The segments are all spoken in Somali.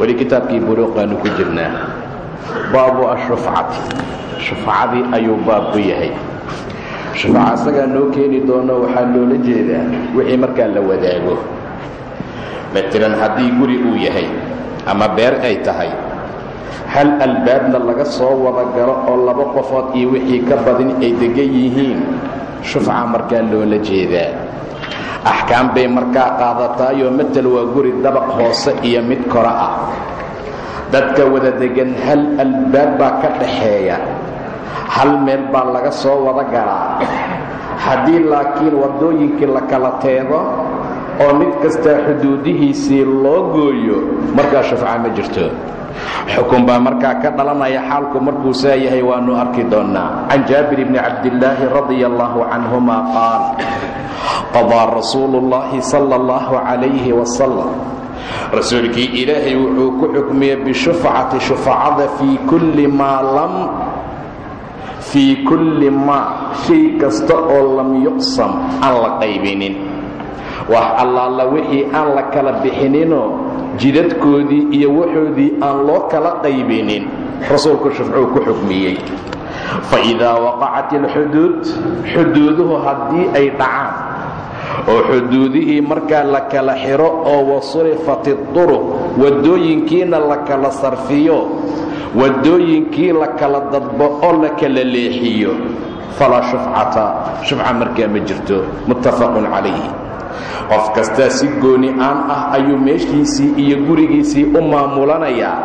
weli kitaabkii buruuqaanu ku jirnaa. Baabu ashufcati shufcadii ayuu baab ku yahay. Shufca asagaa noo keeni doono waxaa loola jeedaa wixii markaa la wadaago. Matalan haddii guri uu yahay ama beer ay tahay hal albaabna laga soo wada galo oo laba qofood iyo wixii ka badin ay degan yihiin shufca markaa loola jeedaa axkaam bay markaa qaadataayoo matal waa guri dabaq hoose iyo mid kore ah. Dadka wada degan hal albaab baa ka dhaxeeya. Hal meel baa laga soo wada galaa. Haddii laakiin waddooyinkii la kala teego oo mid kastaa xuduudihiisii loo gooyo markaa shufca ma jirto xukun baa markaa ka dhalanaya xaalku markuu saa yahay waannu arki doonnaa. Can jaabir bni cabdillaahi radia allahu canhuma qaal qadaa rasuulu اllahi sala اllahu calayhi wasalam rasuulkii ilaahay wuxuu ku xukmiyey bishufcati shufacada fii kulli maa lam fii kulli maa shay kasta oo lam yuqsam aan la qaybinin wax allaala wixii aan la kala bixininoo jidadkoodii iyo waxoodii aan loo kala qaybinin. Rasuulku shufcuu ku xukmiyey. Faidaa waqacat alxuduud xuduuduhu haddii ay dhacaan oo xuduudihii markaa la kala xiro oo wasurifat iduruq waddooyinkiina la kala sarfiyo waddooyinkii la kala dadbo oo la kala leexiyo. Falaa shufcata shufca markaa ma jirto. Muttafaqun calayhi qof kastaa si gooni aan ah ayuu meeshiisii iyo gurigiisii u maamulanayaa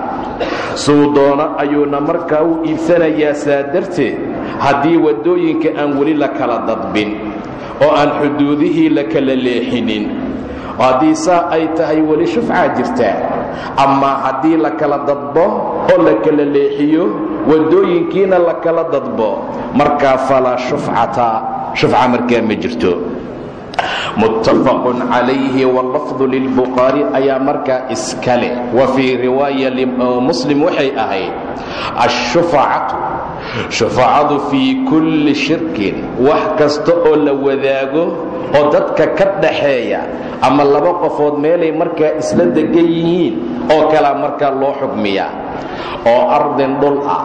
suu doono ayuuna markaa u iibsanayaa saa darteed haddii waddooyinka aan weli la kala dadbin oo aan xuduudihii la kala leexinin. Haddii saa ay tahay weli shufcaa jirtaa amaa haddii la kala dadbo oo la kala leexiyo waddooyinkiina la kala dadbo markaa falaa shufcata. Shufca markaa ma jirto muttafaqun calayhi wallafdu lilbukhaari ayaa markaa iska leh wa fii riwaaya muslim waxay ahayd ashufacatu shufacadu fii kulli shirkin. Wax kasta oo la wadaago oo dadka ka dhaxeeya ama laba qofood meelay markaa isla degan yihiin oo kalaa markaa loo xukmiyaa. Oo ardin dhul ah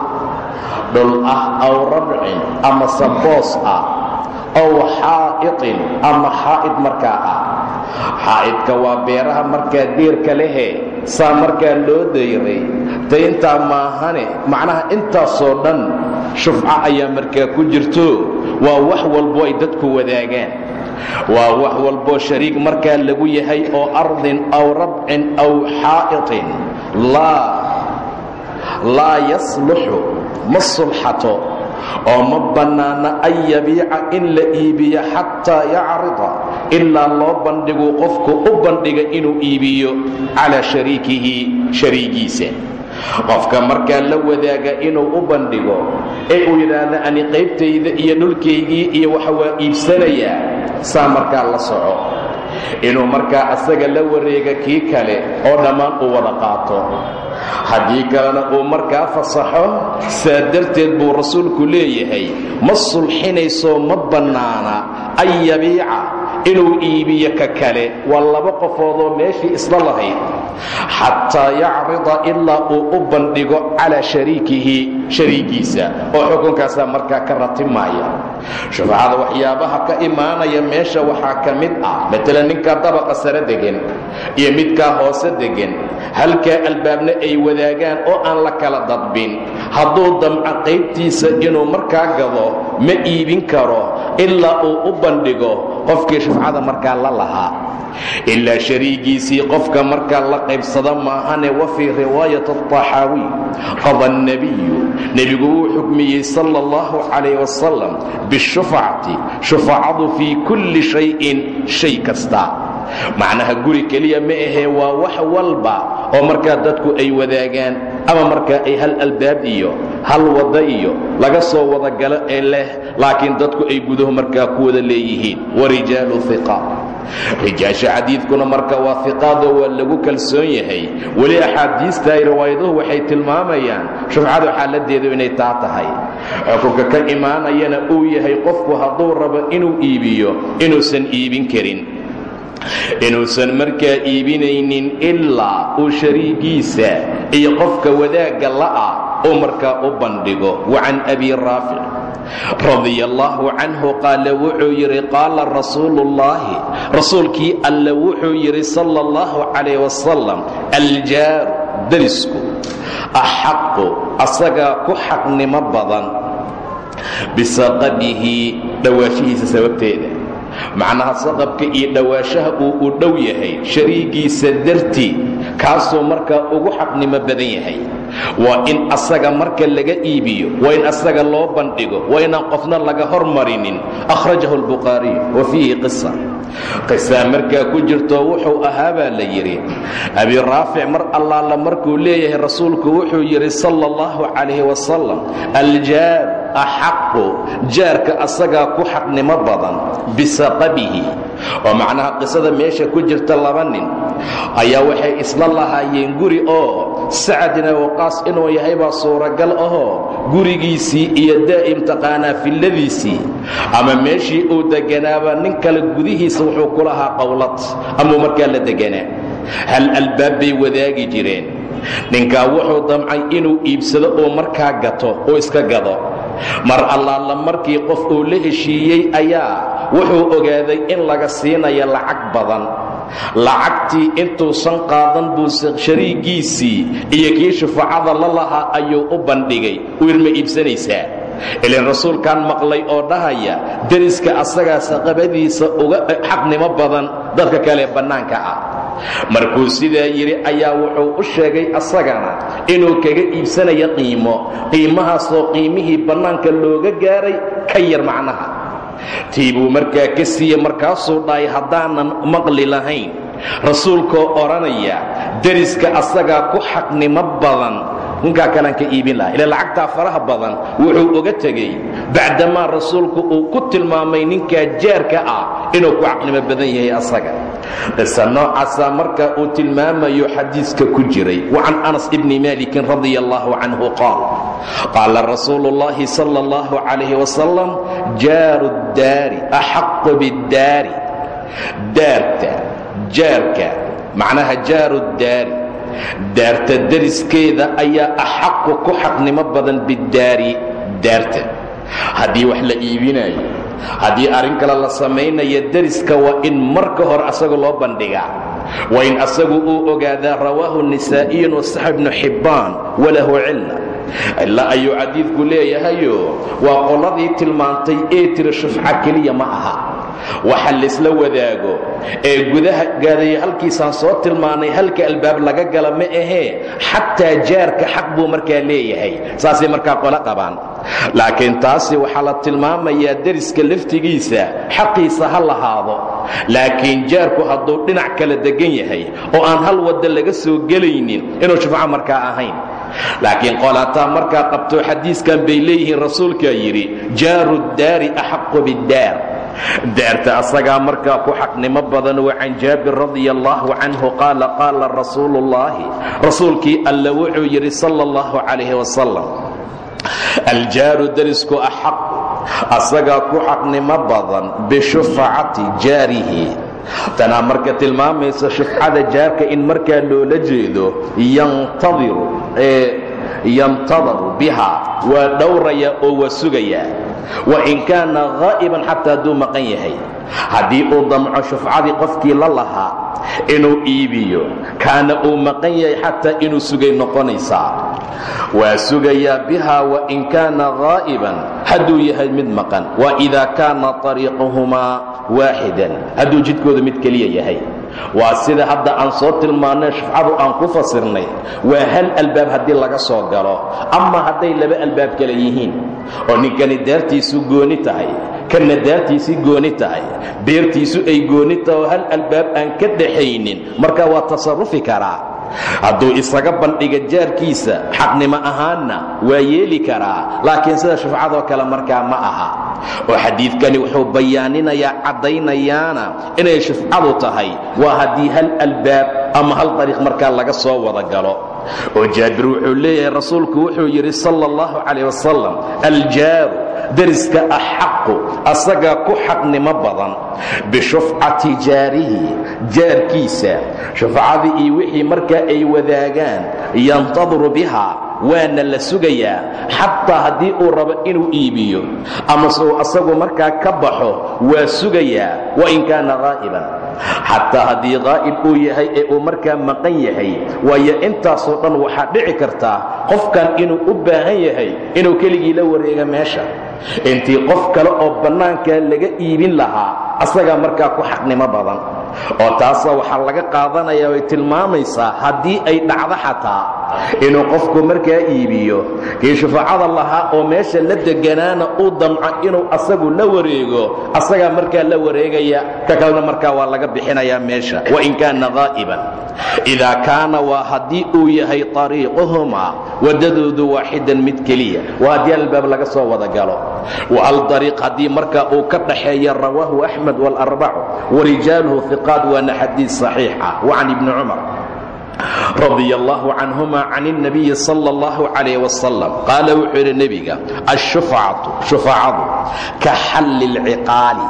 dhul ah aw rabcin ama saboos ah ow xaa'iطin ama xaa'id markaa ah xaa'idka waa beeraha markaa deerka lehe saa markaa loo dayray dayntaa maahane macnaha intaasoo dhan shufco ayaa markaa ku jirto waa wax walbo ay dadku wadaagaan waa wax walboo shariik markaa lagu yahay oo ardin aw rabcin aw xaa'iطin laa yasluxu ma sulxato oo ma bannaana an yabiica in la iibiyo xataa yacrida ilaa loo bandhigu qofku u bandhiga inuu iibiyo calaa shariikihi shariigiisa. Qofka markaa la wadaaga inuu u bandhigo ee uu yidhaahda ani qaybtayda iyo dhulkaygii iyo waxa waa iibsanayaa saa markaa la soco. Inuu markaa asaga la wareega kii kale oo dhammaan uu wada qaato haddii kalena uu markaa fasaxo saa darteed buu rasuulku leeyahay ma sulxinayso ma bannaana an yabiica inuu iibiyo ka kale. Waa laba qofoodoo meeshii isla lahayd xataa yacrida ilaa uu u bandhigo calaa shariikihi shariigiisa oo xukunkaasaa markaa ka ratimaaya shufcada waxyaabaha ka imaanaya meesha waxaa ka mid ah matalan ninkaa dabaqa sare degan iyo midkaa hoose degan halkaa albaabna ay wadaagaan oo aan la kala dadbin hadduu damco qaybtiisa inuu markaa gado ma iibin karo ilaa uu u bandhigo qofkii shufcada markaa la lahaa ilaa shariigiisii qofka markaa la qaybsada maahane wa fii riwaayat الطaxaawiy qada الnebiyu nebigu wuu xukmiyey sala اllahu calayh wasalam bishufcati shufacadu fii kulli shayin shay kasta macnaha guri keliya ma ahee waa wax walba oo markaa dadku ay wadaagaan ama markaa ay hal albaab iyo hal wadda iyo laga soo wada galo ee leh laakiin dadku ay gudahu markaa ku wada leeyihiin. Warijaalu iqaat rijaasha xadiidkuna marka waa iqaadoo waa lagu kalsoon yahay. Weli axaadiista ay riwaayaduhu waxay tilmaamayaan shufcadu xaaladeedu inay taa tahay. Xukunka ka imaanayana uu yahay qofku hadduu rabo inuu iibiyo inuusan iibin karin inuusan markaa iibinaynin ilaa uu shariigiisa iyo qofka wadaagga la'ah uu markaa u bandhigo. Wa can abi raafic radia allaahu canhu qaala wuxuu yidhi qaala rasuuluullaahi rasuulkii alle wuxuu yidhi sala allahu calayh wasalam aljaaru darisku axaqu asagaa ku xaqnimo badan bisaqabihi dhawaashihiisa sababteeda macnaha saqabka iyo dhawaashaha uu u dhow yahay shariigiisa dartii kaasuu markaa ugu xaqnimo badan yahay waa in asaga marka laga iibiyo waa in asaga loo bandhigo waa inaan qofna laga hormarinin akhrajahu albukhaariy wa fiihi qisa qisaa markaa ku jirto wuxuu ahaa baa la yidhi abi raafic mar allaala markuu leeyahay rasuulku wuxuu yidhi sala allahu calayhi wasalam aljaar axaqu jaarka asagaa ku xaqnimo badan bisaqabihi oo macnaha qisada meesha ku jirta laba nin ayaa waxay isla lahaayeen guri oo sacadina waqaas inuu yahay baa suuragal ahoo gurigiisii iyo daa'im taqaanaa filladiisii. Ama meeshii uu deganaaba nin kale gudihiisa wuxuu ku lahaa qowlad amuu markaa la deganaa hal albaab bay wadaagi jireen. Ninkaa wuxuu damcay inuu iibsado oo markaa gato oo iska gado. Mar allaala markii qof uu la heshiiyey ayaa wuxuu ogaaday in laga siinayo lacag badan lacagtii intuusan qaadan buu shariigiisii iyo kii shufacada la lahaa ayuu u bandhigay. Wiil ma iibsanaysaa. Ilan rasuulkan maqlay oo dhahaya deriska asagaa saqabadiisa uga xaqnimo badan dadka kale bannaanka ah. Markuu sidaa yidhi ayaa wuxuu u sheegay asagana inuu kaga iibsanayo qiimo. Qiimahaasoo qiimihii bannaanka looga gaaray ka yar macnaha tii buu markaa ka siiyey markaasuu dhahay haddaanan maqli lahayn. Rasuulkoo odhanaya deriska asagaa ku xaqnimo badan. Ninkaa kalaan ka iibin laha ila lacagtaa faraha badan wuxuu oga tegey bacdamaa rasuulku uu ku tilmaamay ninkaa jaarka ah inuu ku caqnimo badan yahay asaga qisa noocaasaa marka uu tilmaamayo xadiiska ku jiray. Wa can anas ibni malikin radia allahu canhu qaal qaala rasuulu اllahi sala اllahu calayh wasalam jaaru daari axaqu biddaari. Daarta jaarka macnaha jaaru daari daarta deriskeeda ayaa axaqu ku xaqnimo badan biddaari daarta. Haddii wax la iibinayo haddii arrin kale la samaynayo deriska waa in marka hore asaga loo bandhigaa. Waa in asagu uu ogaadaa rawaahu nisaa'iyun wasax ibnu xibbaan walahu cilla cilla ayuu xadiidku leeyahayo waa qoladii tilmaantay ee tiri shufca keliya ma aha waxa laysla wadaago ee gudaha gaadaya halkiisaan soo tilmaanay halka albaab laga gala ma ahee xataa jaarka xaq buu markaa leeyahay. Saasay markaa qolo qabaan. Laakiin taasi waxaa la tilmaamayaa deriska laftigiisa xaqiisa ha lahaado. Laakiin jaarku hadduu dhinac kala degan yahay oo aan hal wadda laga soo gelaynin inuu shufco markaa ahayn. Laakiin qolataa markaa qabto xadiiskan bay leeyihiin rasuulkaa yidhi jaaru daari axaqu biddaar daarta asagaa markaa ku xaqnimo badan wa can jaabir radia allahu canhu qaala qaala rasuulu ullaahi rasuulkii alla wuxuu yidhi sala allahu calayh wasalam aljaaru darisku axaqu asagaa ku xaqnimo badan bishufacati jaarihi. Tanaa marka tilmaamaysa shufcada jaarka in markaa loola jeedo yantadiru yantadaru biha waa dhowraya oo waa sugayaa wain kaana haa'iban xataa hadduu maqan yahay. Haddii uu damco shufcadii qofkii la lahaa inuu iibiyo kaana uu maqan yahay xataa inuu sugay noqonaysaa. Waa sugayaa bihaa wain kaana haa'iban hadduu yahay mid maqan. Wa idaa kaana طariiquhumaa waaxidan. Hadduu jidkooda mid keliya yahay. Waa sida hadda aan soo tilmaannay shufcadu aan ku fasirnay. Waa hal albaab haddii laga soo galo. Ama hadday laba albaab kale yihiin. Oo ninkani daartiisu gooni tahay kanna daartiisii gooni tahay beertiisu ay gooni tahay oo hal albaab aan ka dhaxaynin marka waa tasarufi karaa hadduu isaga bandhiga jaarkiisa xaqnimo ahaanna waa yeeli karaa laakiin sida shufcadoo kale markaa ma aha. Oo xadiidkani wuxuu bayaaninayaa caddaynayaana inay shufcadu tahay. Waa haddii hal albaab ama hal dariiq markaa laga soo wada galo. Oo jaabir wuxuu leeyahay rasuulku wuxuu yidhi sala allahu calayh wasalam aljaaru deriska axaqu asagaa ku xaqnimo badan bishufcati jaarihi jaarkiisa shufcadii iyo wixii markaa ay wadaagaan yantadiru biha waana la sugayaa xataa haddii uu rabo inuu iibiyo. Amase uu asagu markaa ka baxo waa sugayaa wain kaana qaa'iban xataa haddii qaa'ib uu yahay ee uu markaa maqan yahay waayo intaasoo dhan waxaa dhici kartaa qofkan inuu u baahan yahay inuu keligii la wareega meesha. Intii qof kale oo bannaankaa laga iibin lahaa asagaa markaa ku xaqnimo badan oo taasaa waxaa laga qaadanaya way tilmaamaysaa haddii ay dhacdo xataa inuu qofku markaa iibiyo kii shufacada lahaa oo meesha la deganaana uu damco inuu asagu la wareego asagaa markaa la wareegaya ka kalena markaa waa laga bixinayaa meesha. Wain kaana qaa'iban idaa kaana waa haddii uu yahay ariiquhumaa waddadoodu waaxidan mid keliya. Waa haddii albaab laga soo wada galo. Wa haddii markaa uu ka dhaxeeya rawaahu axmed waalarbacu warijaaluhu dulqaad waana xadiid saxiixa wa can ibni cumar radi allahu canhuma can اnabiyi sal اllahu calayh wasalam qaala wuxuu yidhi nebiga ashufcatu shufaacadu ka xalli lciqaali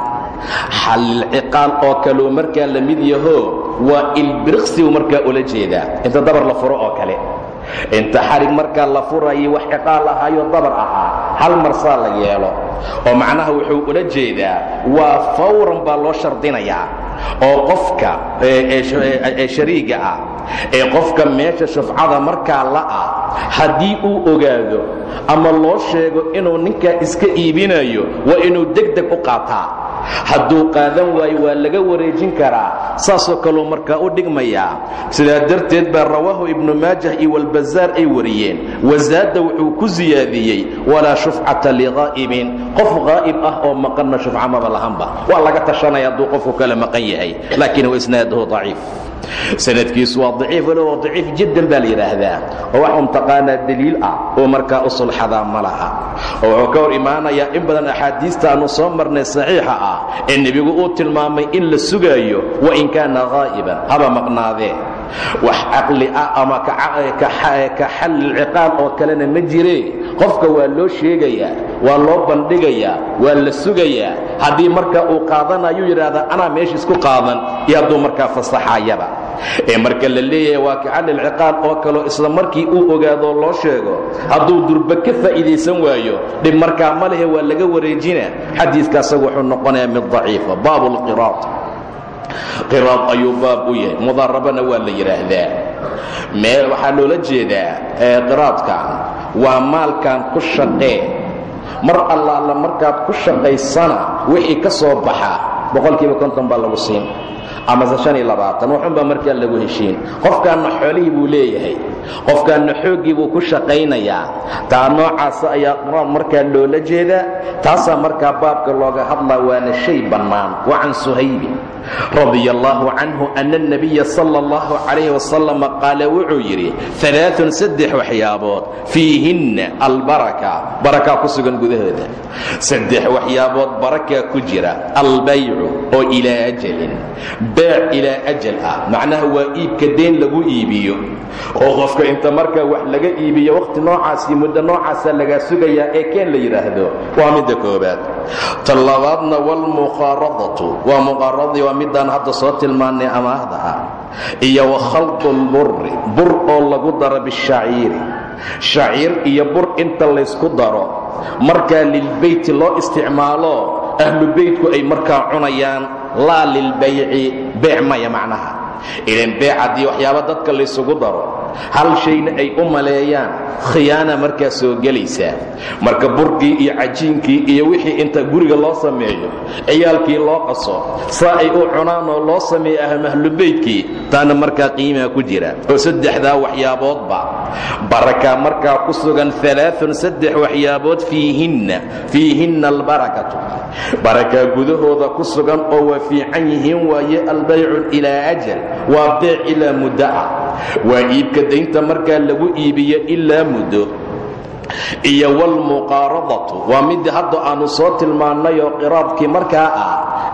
xallilciqaal oo kaleu markaa la mid yaho waa ilbiriqsigu markaa ula jeedaa inta dabar la furo oo kale inta xarig markaa la furayo wax ciqaal ahaayo dabar ahaa. Hal marsaa la yeelo. Oo macnaha wuxuu ula jeedaa waa fawran baa loo shardinayaa. Oo qofka shariiga ah ee qofka meesha shufcada markaa la'ah haddii uu ogaado ama loo sheego inuu ninkaa iska iibinayo waa inuu deg deg u qaataa hadduu qaadan waayo waa laga wareejin karaa saasoo kaluu markaa u dhigmayaa sidaa darteed baa rawaahu ibnu maajah iyo walbazaar ay wariyeen. Wasaada wuxuu ku siyaadiyey walaa shufcata liqaa'ibin qof qaa'ib ah oo maqanna shufca maba lahanba. Waa laga tashanaya hadduu qofku kale maqan yahay laakiin wa isnaaduhu daciif sanadkiisu waa daciif walow daciif jiddan baa la oo wax un taqaanaa deliil ah oo markaa u sulxadaa ma laha. Oo wuxuu ka hor imaanayaa in badan axaadiista aanu soo marnay saxiixa ah ee nebigu uu tilmaamay in la sugaayo wain kaana qaa'iban haba maqnaadee wax caqli ah ama ka xallilciqaal oo kalena ma jiree qofka waa loo sheegayaa waa loo bandhigayaa waa la sugayaa haddii markaa uu qaadanayu yidhaahdaa anaa meesha isku qaadan. Iyo hadduu markaa fasaxayaba. Ee marka la leeyahay waa ka xallilciqaal oo kaleo isla markii uu ogaadoo loo sheego hadduu durba ka faa'iidaysan waayo dhib markaa ma lehe waa laga wareejina. Xadiiska asagu wuxuu noqonayaa mid daciifa. Baabu lqiraad qiraad ayuu baab u yahay. Mudaarabana waa la yidhaahdaa meel waxaa loola jeedaa qiraadkan waa maalkan ku shaqee. Mar allaala markaad ku shaqaysana wixii ka soo baxa boqolkiiba konton baa lagu siin. Amase shan iyo labaatan waxunbaa markaa lagu heshiin. Qofkaanna xoolihii buu leeyahay qofkaanna xooggii buu ku shaqaynayaa. Taa noocaasa ayaa qiraad markaa loola jeedaa. Taasaa markaa baabka looga hadlaa waana shay bannaan. Wa can suhaybin radi allahu canhu ana اnabiya sala اllahu calayh wasalam qaala wuxuu yidhi alaaun saddex waxyaabood. Fiihinna albaraka. Barakaa ku sugan gudahooda saddex waxyaabood barakaa ku jira. Albaycu oo ilaa ajalin. Beec ilaa ajal ah. Macnaha waa iibka deen lagu iibiyo. Oo qofka inta markaa wax laga iibiyo wakhti noocaasii muddo noocaasaa lagaa sugayaa ee keen la yidhaahdo waa midda koobaad ta labaadna waalmuqaaradatu waa muqaaradii waa midaan hadda soo tilmaannay amaahda ah. Iyo wa khalqu lburri bur oo lagu daro bishaciiri. Shaciir iyo bur inta laysku daro. Markaa lilbeyti loo isticmaalo ahlu beytku ay markaa cunayaan laa lilbayci beec maya macnaha. Ilan beec haddii waxyaaba dadka laysugu daro hal shayna ay u maleeyaan khiyaana markaa soo gelaysaa. Marka burkii iyo cajiinkii iyo wixii inta guriga loo sameeyo ciyaalkii loo qaso saa ay u cunaan oo loo sameeyo ahlubeydkii taana markaa qiimaa ku jira. Oo saddexdaa waxyaaboodba barakaa markaa ku sugan alaaun saddex waxyaabood fiihinna fiihinna albarakatu. Barakaa gudahooda ku sugan oo waa fiican yihiin waaye albaycu ilaa ajal waa beec ilaa muddo ah waa iibka daynta markaa lagu iibiyo ilaa muddo. Iyo waalmuqaaradatu waa midii hadda aannu soo tilmaannayoo qiraadkii markaa ah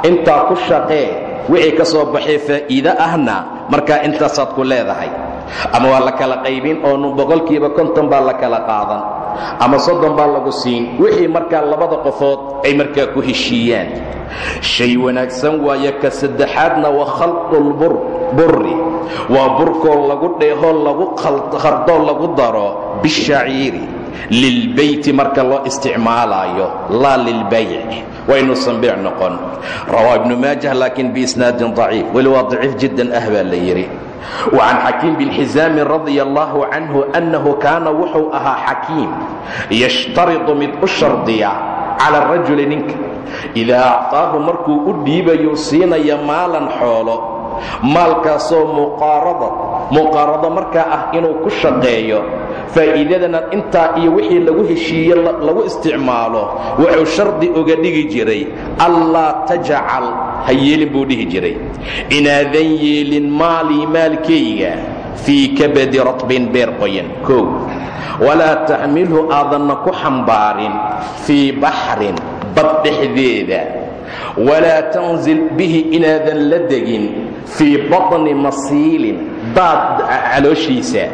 intaa ku shaqee wixii ka soo baxay faa'iide ahna markaa intaasaad ku leedahay. Ama waa la kala qaybin oo boqolkiiba konton baa la kala qaadan. Ama soddon baa lagu siin wixii markaa labada qofood ay markaa ku heshiiyaan. Shay wanaagsan waaye ka saddexaadna waa khalqulburri waa burkoo lagu dheehoo lagu khardoo lagu daro bishaciiri lilbeyti marka loo isticmaalaayo laa lilbayc waynuusan beec noqon rawaa ibnu maajah laakiin biisnaadin daciif weli waa daciif jiddan ah baa la yidhi وcan xakiim bn xizaami radia allahu canhu annahu kaana wuxuu ahaa xakiim yashtariطu mid u shardiya cala rajuli ninka idaa acطaahu markuu u dhiibayuu siinaya maalan xoolo maalkaasoo muqaarada muqaarado markaa ah inuu ku shaqeeyo faa'iidadana intaa iyo wixii lagu heshiiye lagu isticmaalo wuxuu shardi uga dhigi jiray allaa tajcal ha yeelin buu dhihi jiray. Inaadan yeelin maalii maalkayga fii kabadi ratbin beer qoyan. Kow. Walaa taxmilhu aadanna ku xambaarin fii baxrin bad dhexdeeda walaa tanzil bihi inaadan la degin fii baطni masiilin daad calooshiisa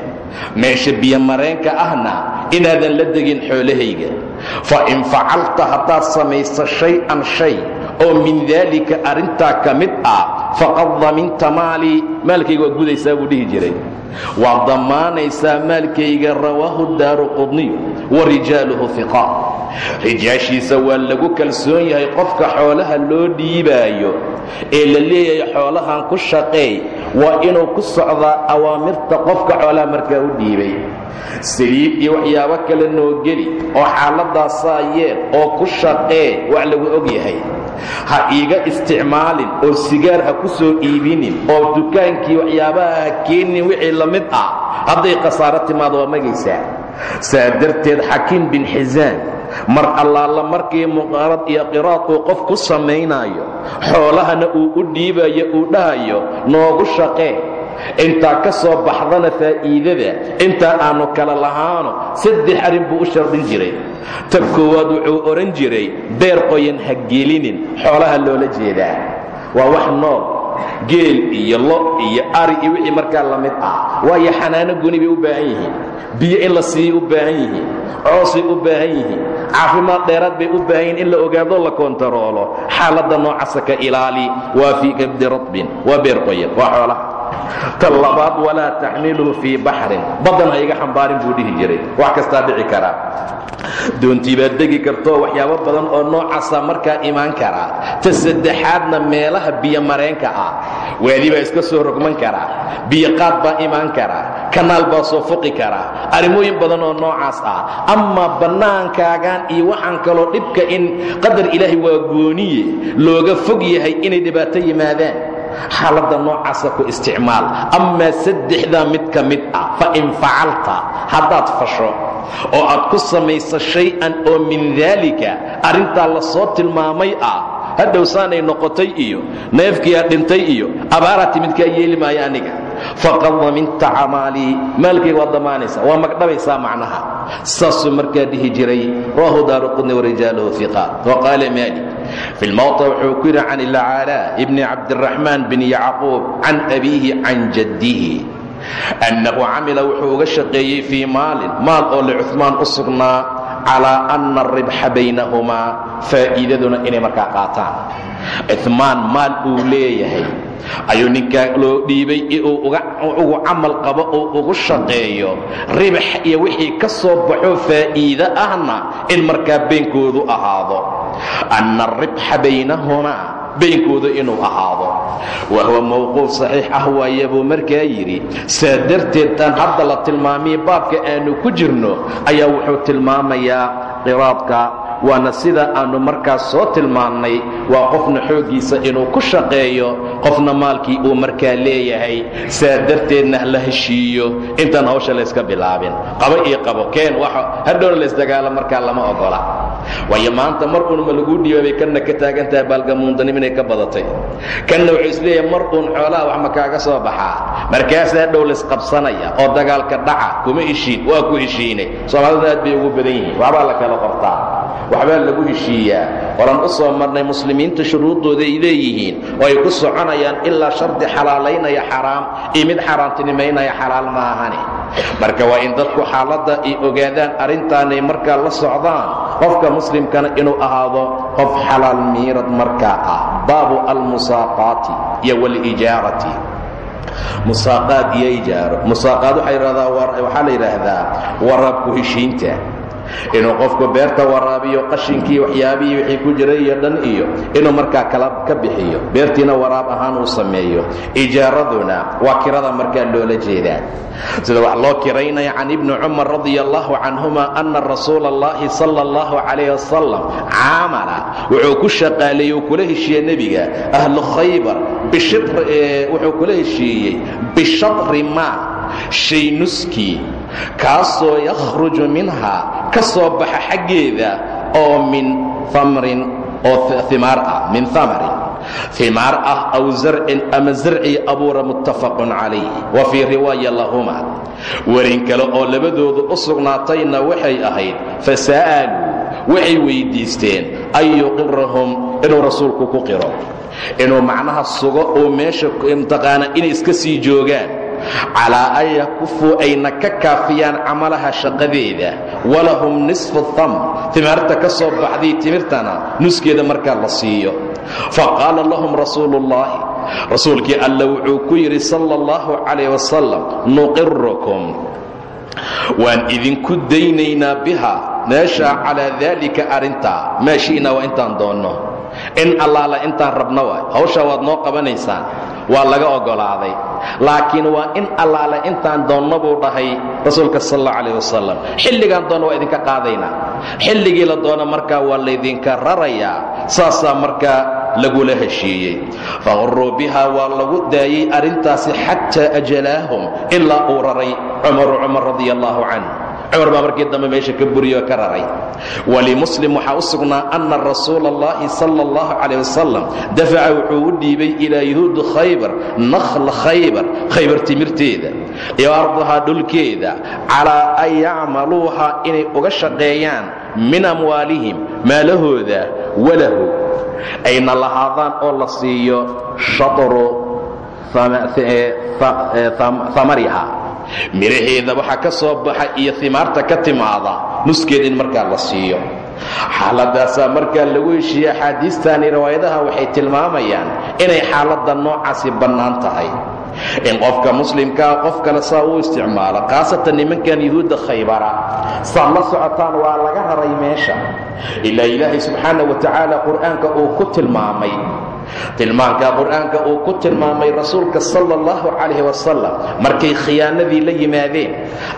meesha biyomareenka ahna inaadan la degin xoolahayga fa in facalta haddaad samayso shay-an shay oo min daalika arrintaa ka mid ah faqad daminta maalii maalkayga waad gudaysaa buu dhihi jiray. Waad dammaanaysaa maalkayga rawaahu daaru qudniyu wa rijaaluhu hiqaa rijaashiisa waa lagu kalsoon yahay qofka xoolaha loo dhiibaayo ee la leeyahay xoolahan ku shaqeey waa inuu ku socdaa awaamirta qofka xoolaha markaa u dhiibay. Saliib iyo waxyaabo kale noo geli oo xaaladaasaa yeel oo ku shaqee wax lagu og yahay ha iiga isticmaalin oo sigaar ha ku soo iibinin oo dukaankii waxyaabaha ha keenin wixii la mid ah. Hadday khasaaro timaado waa magaysaa. Saa darteed xakiim bin xisaan mar allaala markii muqaarad iyo qiraad uu qof ku samaynaayo xoolahana uu u dhiibayo uu dhahayo noogu shaqee intaa ka soo baxdana faa'iidada intaa aannu kala lahaano saddex arrin buu u shardhin jiray. Ta koowaad wuxuu odhan jiray beer qoyan ha gelinin xoolaha loola jeedaa. Waa wax nool. Geel iyo lo iyo ari iyo wixii markaa la mid ah. Waayo xanaano guni bay u baahan yihiin. Biyo in la siiyay u baahan yihiin. Coosay u baahan yihiin. Caafimaad dheeraad bay u baahan yihiin in la ogaado la kontaroolo. Xaaladda noocaasa ka ilaali. Waa fii kabdi radbin waa beer qoyan. Waa xoolaha ta labaad walaa taxmiluu fii baxrin. Baddan ha xambaarin buu dhihi jiray. Wax kastaa dhici karaa doontii baad degi kartoo waxyaabo badan oo noocaasa markaa imaan karaa ta saddexaadna meelaha biyomareenka ah. Waadi baa iska soo rogman karaa biyoqaad baa imaan karaa kanaal baa soo fuqi karaa arrimooyin badan oo noocaas ah. Amaa bannaankaagan iyo waxaan kaloo dhibka in qadar ilaahay waa gooniye looga fog yahay inay dhibaato yimaadaan xaaladda noocaasa ku isticmaal. Amaa saddexdaa mid ka mid ah fa in facalta haddaad fasho oo aad ku samayso shay-an oo min daalika arrintaa la soo tilmaamay ah hadhow saanay noqotay iyo neefkiiaa dhintay iyo abaaraa timidkaa yeeli maayo aniga faqada minta camaalii maalkayga waad dhammaanaysa waa magdhabaysaa macnaha. Saasuu markaa dhihi jiray rawahu daaru qudni warijaaluhu iqa waqaala maalik fi lmawta wuxuu ku yidhi can ilcaalaa ibni cabdiraxmaan bin yacquub can abiihi can jaddihi annahu camila wuxuu uga shaqeeyey fii maalin maal oo licumaan u sugnaa calaa anna aribxa baynahumaa faa'iidaduna inay markaa qaataan ithmaan maal uu leeyahay ayuu ninkaa loo dhiibay inuu ugu camal qabo oo ugu shaqeeyo ribx iyo wixii ka soo baxo faa'iido ahna in markaa beenkoodu ahaado anna aribxa baynahumaa beenkoodu inuu ahaado wa huwa mawquuf saxiix ah waaye buu markaa yidhi saa darteed taan hadda la tilmaamiye baabka aanu ku jirno ayaa wuxuu tilmaamayaa qiraadka waana sida aannu markaas soo tilmaannay waa qofna xooggiisa inuu ku shaqeeyo qofna maalkii uu markaa leeyahay saa darteedna la heshiiyo. Intaan hawsha layska bilaabin qabo iyo qabo keen waxa hadhowna laysdagaalo markaa lama ogola. Waayo maanta mar uun ma laguu dhiibaabay kanna ka taagan tahay baalgamuundanim inay ka badatay. Kanna wuxuu is leeyahay mar uun xoolaha wax ma kaaga soo baxaa markaasa hadhow laysqabsanaya oo dagaalka dhaca kuma heshiin waa ku heshiinay soomaalida aad bay ugu badan yihiin waxbaa la kala qortaa waxbaa lagu heshiiyaa. Oran u soo marnay muslimiinta shuruuddooda ay leeyihiin oo ay ku soconayaan ilaa shardi xalaalaynaya xaraam iyo mid xaaraantinimaynaya xalaal ma ahani marka waa in dadku xaaladda ay ogaadaan arrintaanay markaa la socdaan qofka muslimkana inuu ahaado qof xalaal miirad markaa ah. Baabu almusaaqaati iyo walijaarati. Musaaqaad iyo ijaaro. Musaaqaad waxaa la yidhaahdaa waraabku heshiinta inuu qofku beerta waraabiyo qashinkii waxyaabihii wixii ku jiray iyo dhan iyo inuu markaa kala ka bixiyo. Beertiina waraab ahaan uu sameeyo. Ijaaraduna waa kirada markaa loola jeedaa. Sida wax loo kiraynaya can ibni cumar radia allahu canhuma ana rasuula allahi sala allahu calayh wasalam caamala wuxuu ku shaqaaleeyey uu kula heshiiye nebiga ahlu khaybar wuxuu kula heshiiyey bishatri maa shay nuskii kaasoo yakhruju minha ka soo baxa xaggeeda oo min amrin oo imaar ah min amarin imaar ah aw zarcin ama zarci abuura muttafaqun calayh wa fii riwaaya lahuma warin kale oo labadoodu u sugnaatayna waxay ahayd fasa'aluu waxay weyddiisteen an yuqirahum inuu rasuulku ku qiro. Inuu macnaha sugo oo meesha mtaqaana inay iska sii joogaan calaa an yakufuu ayna ka kaafiyaan camalaha shaqadeeda. walahum nisfu tham timaarta ka soo baxday timirtana nuskeeda markaa la siiyo. faqaala lahum rasuulu ullaahi rasuulkii alla wuxuu ku yidhi sala allahu calayh wasalam nuqirukum waan idinku daynaynaa biha meeshaa calaa daalika arrintaa maa shi'naa waa intaan doonno. in allaala intaan rabna waay. hawshaa waad noo qabanaysaan waa laga oggolaaday laakiin waa in allaale intaan doonno buu dhahay rasuulka sal alla calah wasalam xilligaan doonno waa idinka qaadaynaa xilligii la doono markaa waa laydinka rarayaa. Saasaa markaa lagula heshiiyey. Faquruu biha waa lagu daayey arrintaasi xataa ajalaahum ilaa uu raray cumaru cumar radia allahu canh cumar baa markii dambe meesha ka buriyo ka raray. Walimuslim waxaa u sugnaa anna rasuula allahi sala allahu calayh wasalam dafaca wuxuu u dhiibay ilaa yahuudi khaybar nakhla khaybar khaybar timirteeda iyo ardahaa dhulkeeda calaa an yacmaluuha inay uga shaqeeyaan min amwaalihim maalahooda walahu. Ayna lahaadaan oo la siiyo shatru amariha midhaheeda waxaa ka soo baxa iyo imaarta ka timaada. Nuskeed in markaa la siiyo. Xaaladaasaa markaa lagu heshiiye axaadiistaani riwaayadaha waxay tilmaamayaan inay xaaladda noocaasi bannaan tahay. In qofka muslimkaa qof kale saa u isticmaalo khaasatan nimankan yuhuudda khaybara saad la socotaan waa laga raray meesha. Ilaa ilaahay subxaana wa tacaala qur'aanka uu ku tilmaamay tilmaanka qur'aanka uu ku tilmaamay rasuulka sala allahu calayh wasalam markay khiyaanadii la yimaadeen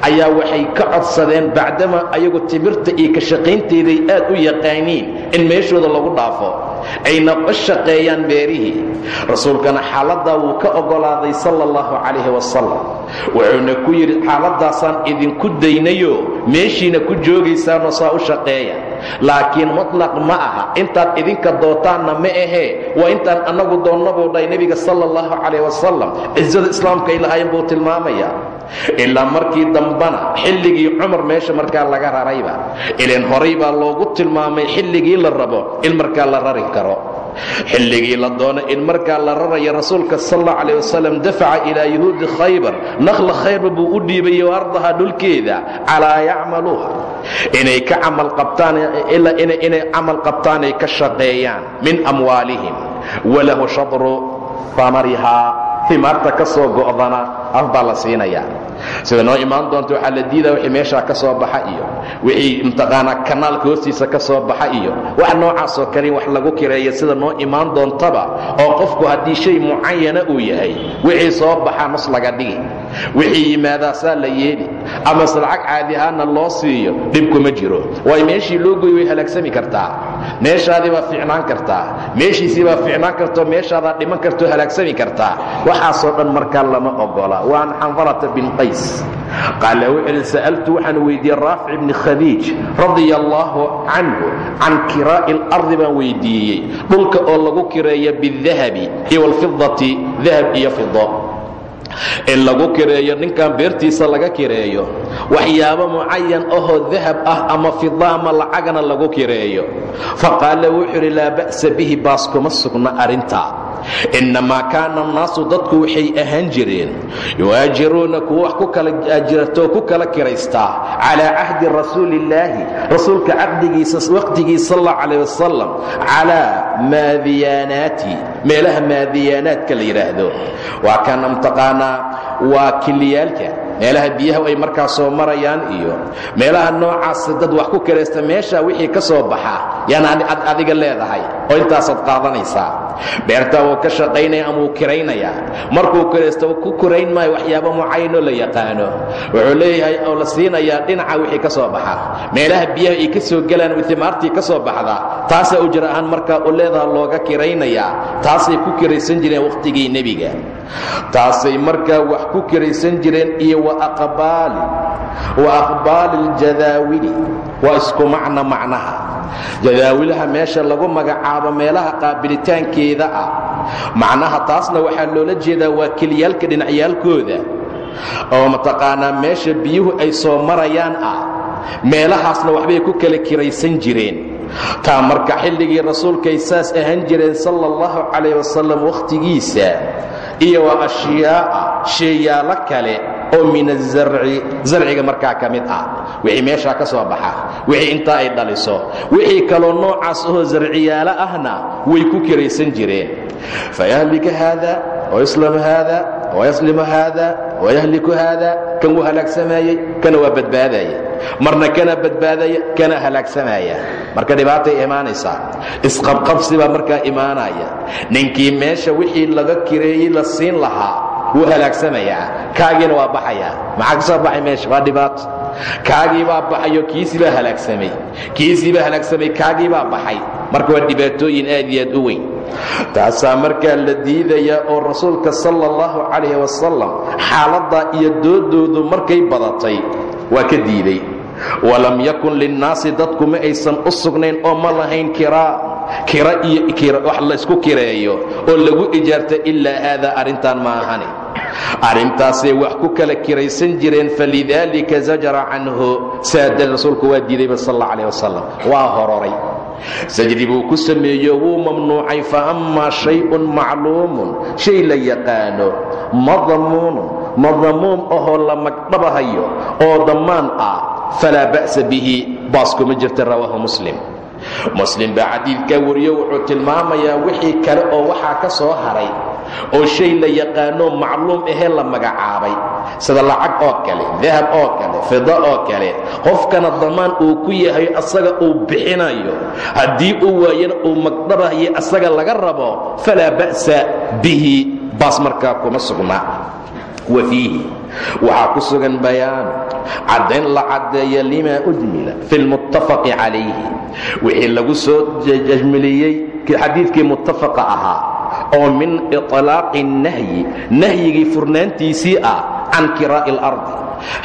ayaa waxay ka codsadeen bacdama ayagu timirta iyo ka shaqaynteeday aad u yaqaaniin in meeshooda lagu dhaafo. Ayna u shaqeeyaan beerihii rasuulkana xaaladdaa wuu ka oggolaaday sala allahu calayhi wasalam wuxuuna ku yidhi xaaladdaasaan idinku daynayo meeshiina ku joogaysaanoo saa u shaqeeya laakiin mutlaq ma aha. Intaad idinka dootaanna ma ahee waa intaan annagu doonna buu dhahay nebiga sala allahu calayh wasalam cisada islaamka ay lahaayeen buu tilmaamaya ilaa markii dambana xilligii cumar meesha markaa laga rarayba. Ilan horay baa loogu tilmaamay xilligii la rabo in markaa la rari karo xilligii la doono in markaa la raraya rasuulka sal alla calah wasalam dafaca ilaa yahuudi khaybar nakhla khaybar buu u dhiibay ardaha dhulkeeda calaa yacmaluuha. Inay ka camal qabtaan inay camal qabtaanay ka shaqeeyaan min amwaalihim. Walahu shadru famarihaa imaarta ka soo go'dana af baa la siinayaa sida noo imaan doonta waxaa la diidaa wixii meeshaa ka soo baxa iyo wixii mataqaanaa kanaalka hoostiisa ka soo baxa iyo wax noocaasoo kale wax lagu kireeya sida noo imaan doontaba oo qofku haddii shay mucayana uu yahay wixii soo baxaa nus laga dhigi. Wixii yimaadaasaa la yeeli amase lacag caadi ahaanna loo siiyo dhib kuma jiro. Waayo meeshii loo goy way halaagsami kartaa meeshaadii baad ficnaan kartaa. Meeshiisii baa ficnaan kartao meeshaadaa dhiman kartao halaagsami kartaa. Waxaasoo dhan markaa lama ogola waan xandarata bin qays. Qaala wuxuuhi sa'altu waxaan weydiiyey raafic ibni khadiij radia allaahu canhu can kiraa'i اlardi baan weydiiyey. Dhulka oo lagu kireeya biاdahabi iwalfidati dahab iyo fido in lagu kireeyo ninkan beertiisa laga kireeyo. Waxyaabo mucayan ahoo dahab ah ama fida ama lacagna lagu kireeyo. Faqaala wuxuu idhi laa ba'sa bihi baas kuma sugna arrintaa innamaa kaana annaasu dadku waxay ahaan jireen. Yuhaajiruuna kuwa wax ku kala ajirtoo ku kala kiraystaa calaa cahdi rasuuliillaahi rasuulka caqdigiisa waqhtigii sal allahu calayh wasalam calaa maadiyaanaati. Meelaha maadiyaanaadka la yidhaahdo waa kana mtaqaanaa waa kiliyaalka meelaha biyaha ay markaa soo marayaan iyo meelaha noocaas dad wax ku kiraysta meesha wixii ka soo baxa yaan ad adiga leedahay. Oo intaasaad qaadanaysaa. Beertaa wuu ka shaqaynaya ama wuu kiraynayaa markuu kiraysto ku kirayn maayo waxyaabo mucayanoo la yaqaano. Wuxuu leeyahay oo la siinayaa dhinaca wixii ka soo baxa. Meelaha biyaha ay ka soo gelaan timaartii ka soo baxda taasaa ujir ahaan markaa u leedaha looga kiraynayaa taasay ku kiraysan jireen wakhtigii nebiga. Taasay markaa wax ku kiraysan jireen iyo aqbaali اljadaawili waa isku macno macnaha. jadaawilaha meesha lagu magacaabo meelaha qaabilitaankeeda ah. macnaha taasna waxaa loola jeedaa waa keliyaalka dhinacyaalkooda. oo mataqaanaa meesha biyuhu ay soo marayaan ah. meelahaasna waxbay ku kala kiraysan jireen. taa marka xilligii rasuulkay saas ahaan jireen sala اllahu calayh wasalam wakhtigiisa iyo wa ashyaa'a sheeyaalo kale oo min azarci zarciga markaa ka mid ah. Wixii meeshaa ka soo baxa wixii intaa ay dhaliso wixii kaloo noocaas ahoo zarciyaalo ahna way ku kiraysan jireen. Fayahlika haada wayaslamu haada wayaslimu haada wayahliku haada kan wuu halaagsamayey kana waa badbaadaya marna kana badbaadaya kana halaagsamaya marka dhibaatay imaanaysaa isqabqabsi baa markaa imaanaya. Ninkii meesha wixii laga kireeyey la siin lahaa wuu halaagsamayaa. Kaagiina waa baxayaa. Maxaa ka soo baxay meesha? Waa dhibaato kaagii baa baxayo kiisii baa halaagsamay kiisii baa halaagsamay kaagii baa baxay. Marka waa dhibaatooyin aad iyo aad u weyn. Taasaa markaa la diidayaa oo rasuulka sala allahu calayh wasalam xaaladdaa iyo doodoodu markay badatay waa ka diiday walam yakun linnaasi dadku ma aysan u sugnayn oo ma lahayn kiraa kira iyo wax laysku kireeyo oo lagu ijaarta ilaa aadaa arrintan ma ahani. Arrintaasay wax ku kala kiraysan jireen falidaalika zajara canhu. Saada rasuulku waa diidayba sal alla calah wasalam waa hororay. Sajdi buu ku sameeyo wuu mamnuucay fa amaa shayun macluumun. Shay la yaqaano madmuunun madamuum ahoo la magdhabahayo oo dammaan ah falaa ba'sa bihi baas kuma jirta rawaahu muslim muslim baa xadiidkaa wariyo wuxuu tilmaamayaa wixii kale oo waxaa ka soo haray oo shay la yaqaanoo macluum ahee la magacaabay sida lacag oo kale dahab oo kale fida oo kale qofkana damaan uu ku yahay asaga uu bixinayo haddii uu waayana uu magdhabahayo asaga laga rabo falaa ba'sa bihi baas markaa kuma sugna wa fiihi waxaa ku sugan bayaan cadayn la cadeeya lima ujmila fi lmuttafaqi calayhi wixii lagu soo jajmiliyey xadiidkii muttafaqa ahaa oo min iطlaaqi nahyi nahyigii furnaantiisii ah can kiraa'i اlardi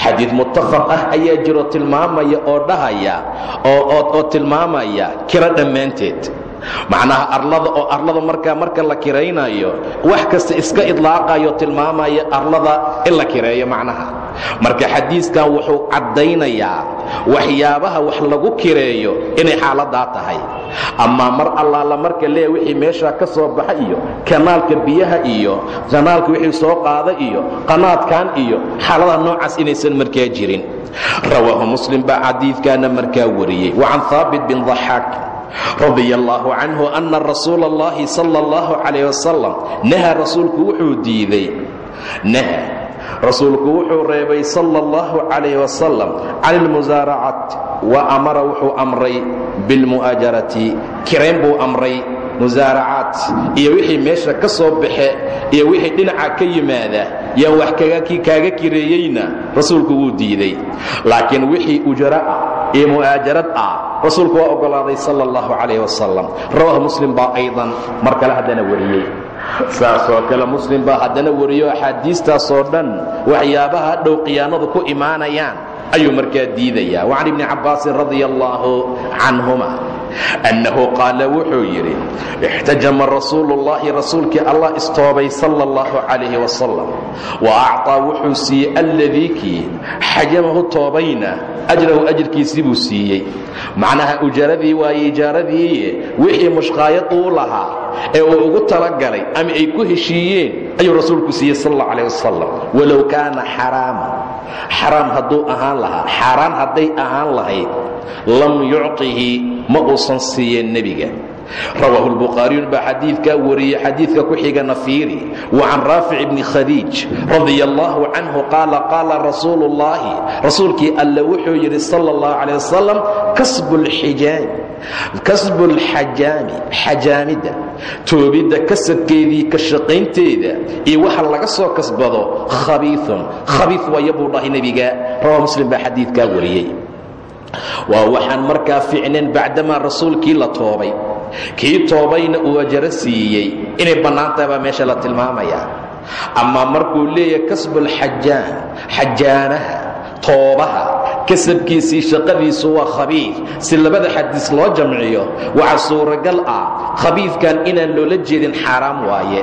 xadiid muttafaq ah ayaa jiro tilmaamaya oo dhahaya oo tilmaamaya kira dhammaanteed. Macnaha arlada oo arlada markaa marka la kiraynaayo wax kasta iska idlaaqayo tilmaamaya arlada in la kireeyo macnaha marka xadiiskan wuxuu caddaynayaa waxyaabaha wax lagu kireeyo inay xaaladaa tahay. Amaa mar allaala marka lee wixii meeshaa ka soo baxa iyo kanaalka biyaha iyo kanaalka wixii soo qaada iyo qanaadkan iyo xaaladaha noocaas inaysan markaa jirin. Rawaahu muslim baa xadiidkaana markaa wariyey. Wa can haabit bin daxaak radi allaahu canhu ana rasuula اllahi sala اllahu calayh wasalam naha rasuulku wuxuu diiday. Naha rasuulku wuxuu reebay sala allahu calayh wasalam can ilmusaaracati wa amara wuxuu amray bilmu'aajarati kirayn buu amray musaaracaad iyo wixii meesha ka soo baxe iyo wixii dhinaca ka yimaada yaan wax kaaga kireeyeyna rasuulku wuu diiday. Laakiin wixii ujara ah iyo mu'aajarad ah rasuulku waa oggolaaday sala allahu calayh wasalam rawaahu muslim baa aydan mar kale haddana wariyey saasoo kale muslim baa haddana wariyo axaadiistaasoo dhan waxyaabaha dhow khiyaanadu ku imaanayaan ayuu markaa diidaya wa can ibni cabbaasin radia allaahu canhuma annahu qaala wuxuu yidhi ixtajama rasuulu ullahi rasuulkii allah istoobay sala allahu calayhi wasalam wa acطaa wuxuu siiyey alladii kii xajamahu toobayna ajrahu ajirkiisii buu siiyey macnaha ujaradii waaye ijaaradii wixii mushqaayad uu lahaa ee uu ugu talagalay ama ay ku heshiiyeen ayuu rasuulku siiyey sal alla calah wasalam walow kaana xaraaman xaraam hadduu ahaan lahaa xaaraan hadday ahaan lahayd lam yucطihi ma uusan siiyeen nebiga. Rawaahu lbukhaariyun baa xadiidkaa wariyey xadiidka ku xigana fiiri wa can raafic bni khadiij radia allahu canhu qaala qaala rasuulu ullaahi rasuulkii alle wuxuu yidhi sala allahu calay wasalam kasbu lxijaami kasbu lxajaami xajaamidda toobidda kasabkeedii ka shaqaynteeda iyo waxa laga soo kasbado khabiiun khabiif waya buu dhahay nebiga. Rawahu muslim baa xadiidkaa wariyey waa waxaan markaa ficnayn bacdamaa rasuulkii la toobay. Kii toobayna uu ajaro siiyey. Inay bannaan tahay baa meesha la tilmaamayaa ama markuu leeyahay kasbulxajaam xajaamaha toobaha kasabkiisii shaqadiisu waa khabiif. Si labada xadiis loo jamciyo waxaa suuragal ah. Khabiifkan inaan loola jeedin xaaraam waaye.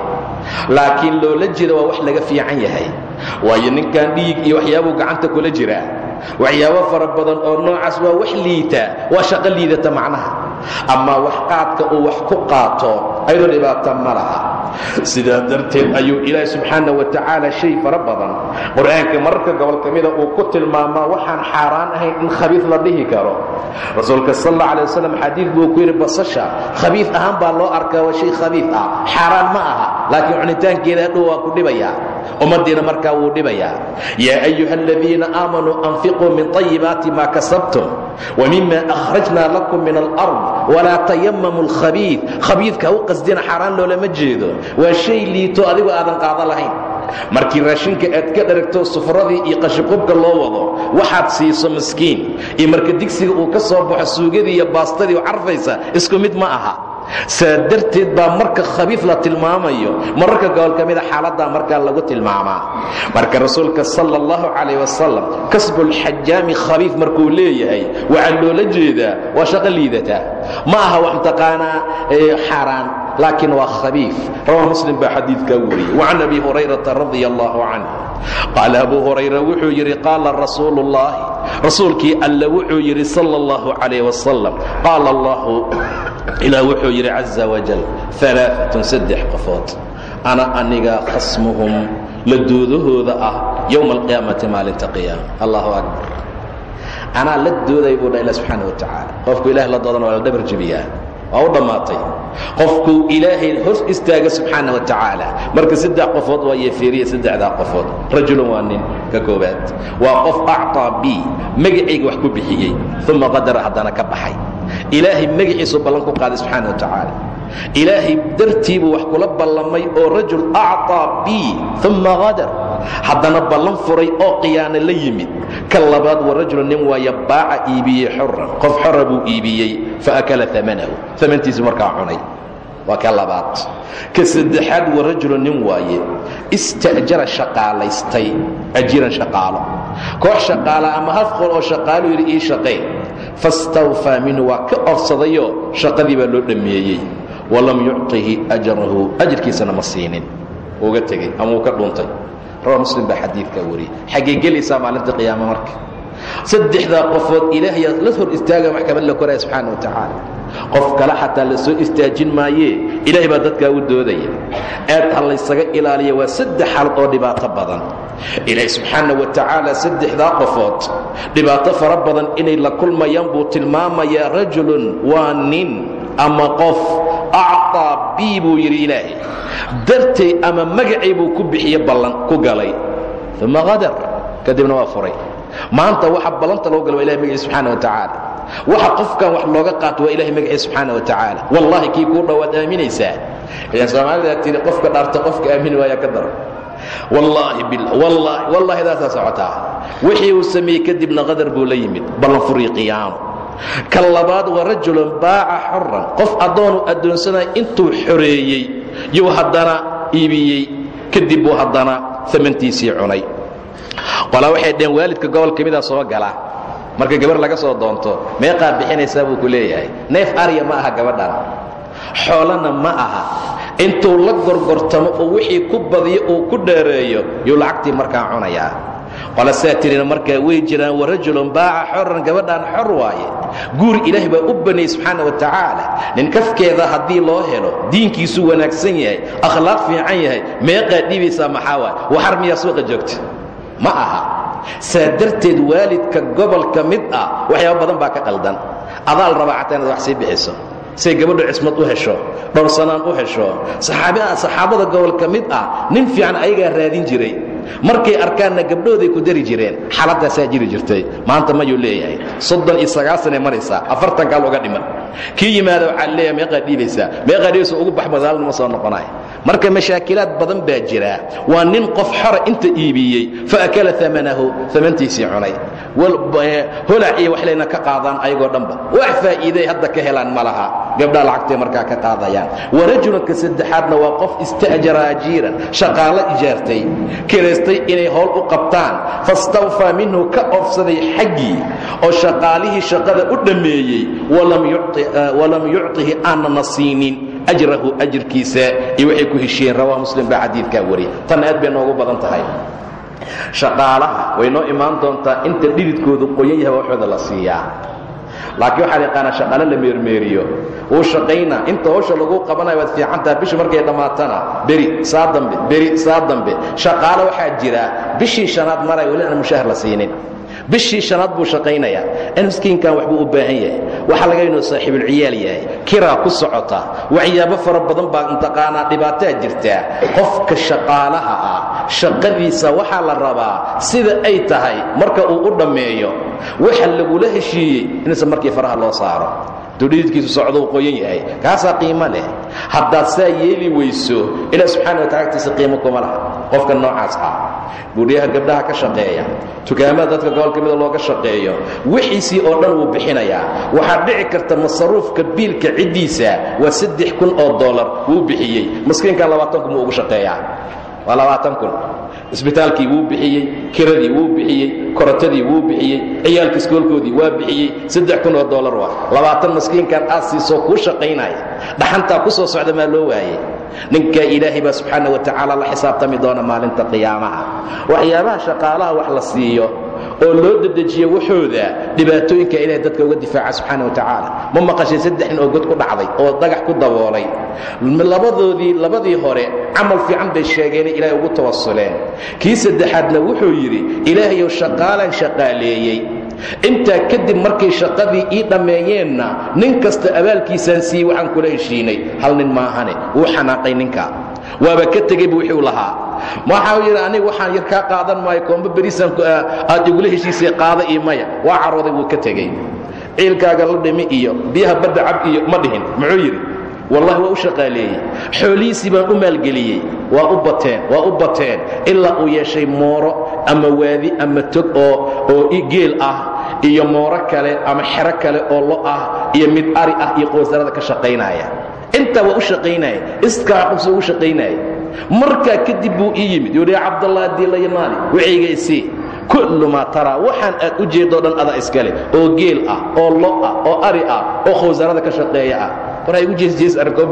Laakiin loola jeeda waa wax laga fiican yahay. Waayo ninkan dhiig iyo waxyaabuu gacanta kula jiraa waxyaabo fara badan oo noocaas waa wax liita waa shaqo liidata macnaha. Ama wax qaadka uu wax ku qaato ayadoo dhibaata ma laha. Sidaa darteed ayuu ilaahi subxaana wa tacaala shay fara badan. Qur'aanka mararka gobol ka mida uu ku tilmaamaa waxaan xaaraan ahayn in khabiif la dhihi karo. Rasuulka sal alla alay wasalam xadiid buu ku yidhi basasha khabiif ahaan baa loo arkaa waa shay khabiif ah. Xaaraan ma aha laakiin cunitaankeeda hadhow waa ku dhibayaa ummaddiina markaa wuu dhibayaa. Yaa ayuha aladiina aamanuu anfiquu min طayibaati ma kasabtum wmima akhrajna lakum min alard walaa tayamamu lkhabiid khabiidka u qasdina xaaraan loolama jeedo. Waa shay liito adigoo aadan qaado lahayn. Markii raashinka aad ka dharagto sufradii iyo qashiqubka loo wado waxaad siiso miskiin. Iyo marka digsiga uu ka soo baxo suugadii iyo baastadii u carfaysa isku mid ma aha saa darteed baa marka khabiif la tilmaamayo mararka gobol ka mida xaaladdaa markaa lagu tilmaamaa. Marka rasuulka sala allahu calayh wasalam kasbulxajaami khabiif markuu leeyahay waxaa loola jeedaa waa shaqo liidata. Ma aha wax mtaqaanaa xaaraan laakiin waa khabiif. Rawaa muslim baa xadiidkaa wariyey. Wacan abi hurayrata radia allahu canh qaala abu hurayra wuxuu yidhi qaala rasuulu ullaahi rasuulkii alle wuxuu yidhi sala allahu calayh wasalam qaala allahu ilaah wuxuu yidhi caza wajal alaaatun saddex qofood. Ana aniga khasmuhum la doodahooda ah yowma alqiyaamati maalinta qiyaama. Allahu akbar. Anaa la dooday buu dha ilah subxaana wa tacaala qofku ilaah la doodana waa la dhabar jebiyaa waa u dhammaatay qofkuu ilaahay hor istaaga subxaana wa tacaala. Marka saddex qofood waa yeefeeriya saddexdaa qofood. Rajulun waa nin ka koobaad waa qof acطaa bi magacayga wax ku bixiyey. Uma qadara haddana ka baxay. Ilaahay magaciisuu ballan ku qaaday subxaana wa tacaala ilaahay dartiibuu wax kula ballamay oo rajul acطaa bi uma qadar haddana ballan furay oo khiyaano la yimid. Ka labaad wa rajulu nin waaya baaca iibiyey xoran qof xora buu iibiyey faakala amanahu amantiisu markaa cunay. Waa ka ka saddexaad wa rajulu nin waaye ista'jara shaqaalaystay. Ajiran shaqaalo. Koox shaqaala ama hal qol oo shaqaalu yidhi ii shaqee fastawfaa minhu waa ka orsadayoo shaqadii baa loo dhammeeyey walam yucطihi ajrahu ajirkiisana ma siinin. Uga tegey ama uu ka dhuntay. Rawa muslim baa xadiidkaa wariyey. Xaggay gelaysaa maalinta qiyaama marka. Saddexdaa qofood ilaahayaa la hor istaaga maxkamad la koraya subxaana wa tacaala. Qof kale xataa la soo istaajin maayee ilaahay baa dadkaa u doodaya. Aad ha laysaga ilaaliya waa saddex xalad oo dhibaato badan. Ilaahay subxaana wa tacaala saddexdaa qofood dhibaato fara badan inay la kulmayaan buu tilmaamayaa rajulun waa nin ama qof acطaa bii buu yidhi ilaahay. Dartay ama magacay buu ku bixiye ballan ku galay. Uma qadar kadibna waa furay. Maanta waxa ballanta loo gala waa ilahay subxaana wa tacaala. Waxa qofkan wax looga qaato waa ilahay magaciisa subxaana wa tacaala. Wallahi kii kuu dhowaad aaminaysaa. Ilan soomaalidaa tihi qofka dhaarta qofka aamini waayaa ka daran. Wallaahi wallaahi wallaahi daasaa socotaa. Wixii uu sameeyey kadibna qadar buu la yimid. Ballan furii qiyaamo ka labaad wa rajulun baaca xoran qof addoonu addoonsanaya intuu xoreeyey yuu haddana iibiyey. Kadib buu haddana amantiisii cunay. Qolaa waxay dhaheen waalidka gobol ka mida soo gala. Marka gabar laga soo doonto meeqaa bixinaysaa buu ku leeyahay. Neef arya ma aha gabadhan. Xoolana ma aha. Intuu la gorgortamo oo wixii ku badiyo uu ku dheereeyo yuu lacagtii markaa cunayaa qola saa tirina markaa way jiraan warajulun baaca xoran gabadhaan xor waaye. Guur ilaahay baa u banayey subxaana wa tacaala. Nin kafkeeda haddii loo helo diinkiisu wanaagsan yahay akhlaaq fiican yahay meeqaa dhibaysaa maxaa waay waxar miyaa suuqa joogta? Ma aha. Saa darteed waalidka gobolka mid ah waxyaaba badan baa ka qaldan. Adaal rabaa xataa wax sii bixiso. Say gabadhu cismad u hesho dhowrsanaan u hesho. Saxaabada gobolka mid ah nin fiican ayagaa raadin jiray markay arkaanna gabdhooday ku dari jireen xaaladaasaa jiri jirtay. Maanta mayuu leeyahay. Soddon iyo sagaasanay maraysaa afartan kaal uga dhiman. Kii yimaada waxaa leeyahay meeqaa dhiibaysaa meeqaa dhiibaysa ugu bax madaalnima soo noqonaya marka mashaakilaad badan baa jira. Waa nin qof xora inta iibiyey faakala amanahu amantiisii cunay. Holac iyo waxlayna ka qaadaan ayagoo dhanba. Wax faa'iiday hadda ka helaan ma laha. Gabdhaa lacagtay markaa ka qaadayaan. Warajulunka saddexaadna waa qof ista'jara ajiiran shaqaalo ijaartay kiraystay inay howl u qabtaan fastawfaa minhu ka oofsaday xaggii oo shaqaalihii shaqada u dhammeeyey walam yucطihi aanana siinin ajrahu ajirkiisa iyo waxay ku heshiyeen rawah muslim baa xadiidkaa wariya tan aad bay noogu badan tahay. Shaqaalaha way noo imaan doontaa inta dhididkoodu qoyan yahay waxooda la siiyaa laakiin waxaa yaqaanaa shaqaale la meermeeriyo. Wuu shaqaynaa inta hawsha lagu qabanayo waad fiicantaha bisha markay dhammaatana beri saa dambe beri saa dambe. Shaqaale waxaa jira bishii shanaad maray weli aan mushaahar la siinin bishii shanaad buu shaqaynayaa. In miskiinkan waxbuu u baahan yahay. Waxaa laga inuu saaxiibulciyaal yahay. Kiraa ku socota. Waxyaabo fara badan baa intaqaanaa dhibaataa jirtaa qofka shaqaalaha ah shaqadiisa waxaa la rabaa sida ay tahay marka uu u dhammeeyo. Waxa lagula heshiiyey inaysan markii faraha loo saaro. Dudhiidkiisu socdo uu qoyan yahay. Kaasaa qiimo leh. Haddaad saa yeeli weyso ilaa subxaana wa tacala agtiisa qiimo kuma laha qofka noocaas ah. Buudhiyaha gabdhaha ka shaqeeya tukaamada dadka gobol ka mida looga shaqeeyo wixiisii oo dhan wuu bixinayaa. Waxaa dhici karta masaruufka biilka ciddiisa waa saddex kun oo dollar wuu bixiyey. Maskiinkan labaatan kun ugu shaqeeyaa. Waa labaatan kun isbitaalkii wuu bixiyey kiradii wuu bixiyey korotadii wuu bixiyey ciyaalka iskoolkoodii waa bixiyey saddex kun oo dollar waa. Labaatan maskiinkan aad siisoo kuu shaqaynaya dhaxantaa ku soo socda maa loo waayey. Ninkaa ilaahay baa subxaana wa tacaala la xisaabtami doona maalinta qiyaamaha. Waxyaabaha shaqaalaha wax la siiyo oo loo dedejiyo waxooda dhibaatooyinka ilahay dadka uga difaaca subxaana wa tacaala. Ma maqashay saddex nin oo god ku dhacday oo dagax ku daboolay. Labadoodii labadii hore camal fiican bay sheegeen ilaahay ugu tawasuleen kii saddexaadna wuxuu yidhi ilaahayow shaqaalaan shaqaaleeyey. Intaa kadib markay shaqadii ii dhammeeyeenna nin kasta abaalkiisaan siiyey waxaan kula heshiinay. Hal nin maahane wuu xanaaqay ninka waaba ka tegey bu wuxuu lahaa. Waxau yidhi aniga waxaan yar kaa qaadan maayo koomba beriisaan aad igula heshiisay qaada iyo maya. Waa carooday wuu ka tegey ciilkaaga la dhimi iyo biyaha badda cab iyo ma dhihin. Muxuu yidhi wallahi waa u shaqaaleeyey. Xoolihiisii baan u maalgeliyey. Waa u bateen waa u bateen. Ilaa uu yeeshay mooro ama waadi ama tog oo oo geel ah iyo mooro kale ama xero kale oo lo ah iyo mid ari ah iyo qoosarada ka shaqaynaya intaa waa u shaqaynaya iskaa qubsa ugu shaqaynaya markaa kadib buu yimid. Yuu ya cabdallah diilayamaali wixayga isii kullu maa taraa waxaan aad u jeeddoo dhan adaa iskale oo geel ah oo lo ah oo ari ah oo khawsarada ka shaqeeya ah. War igu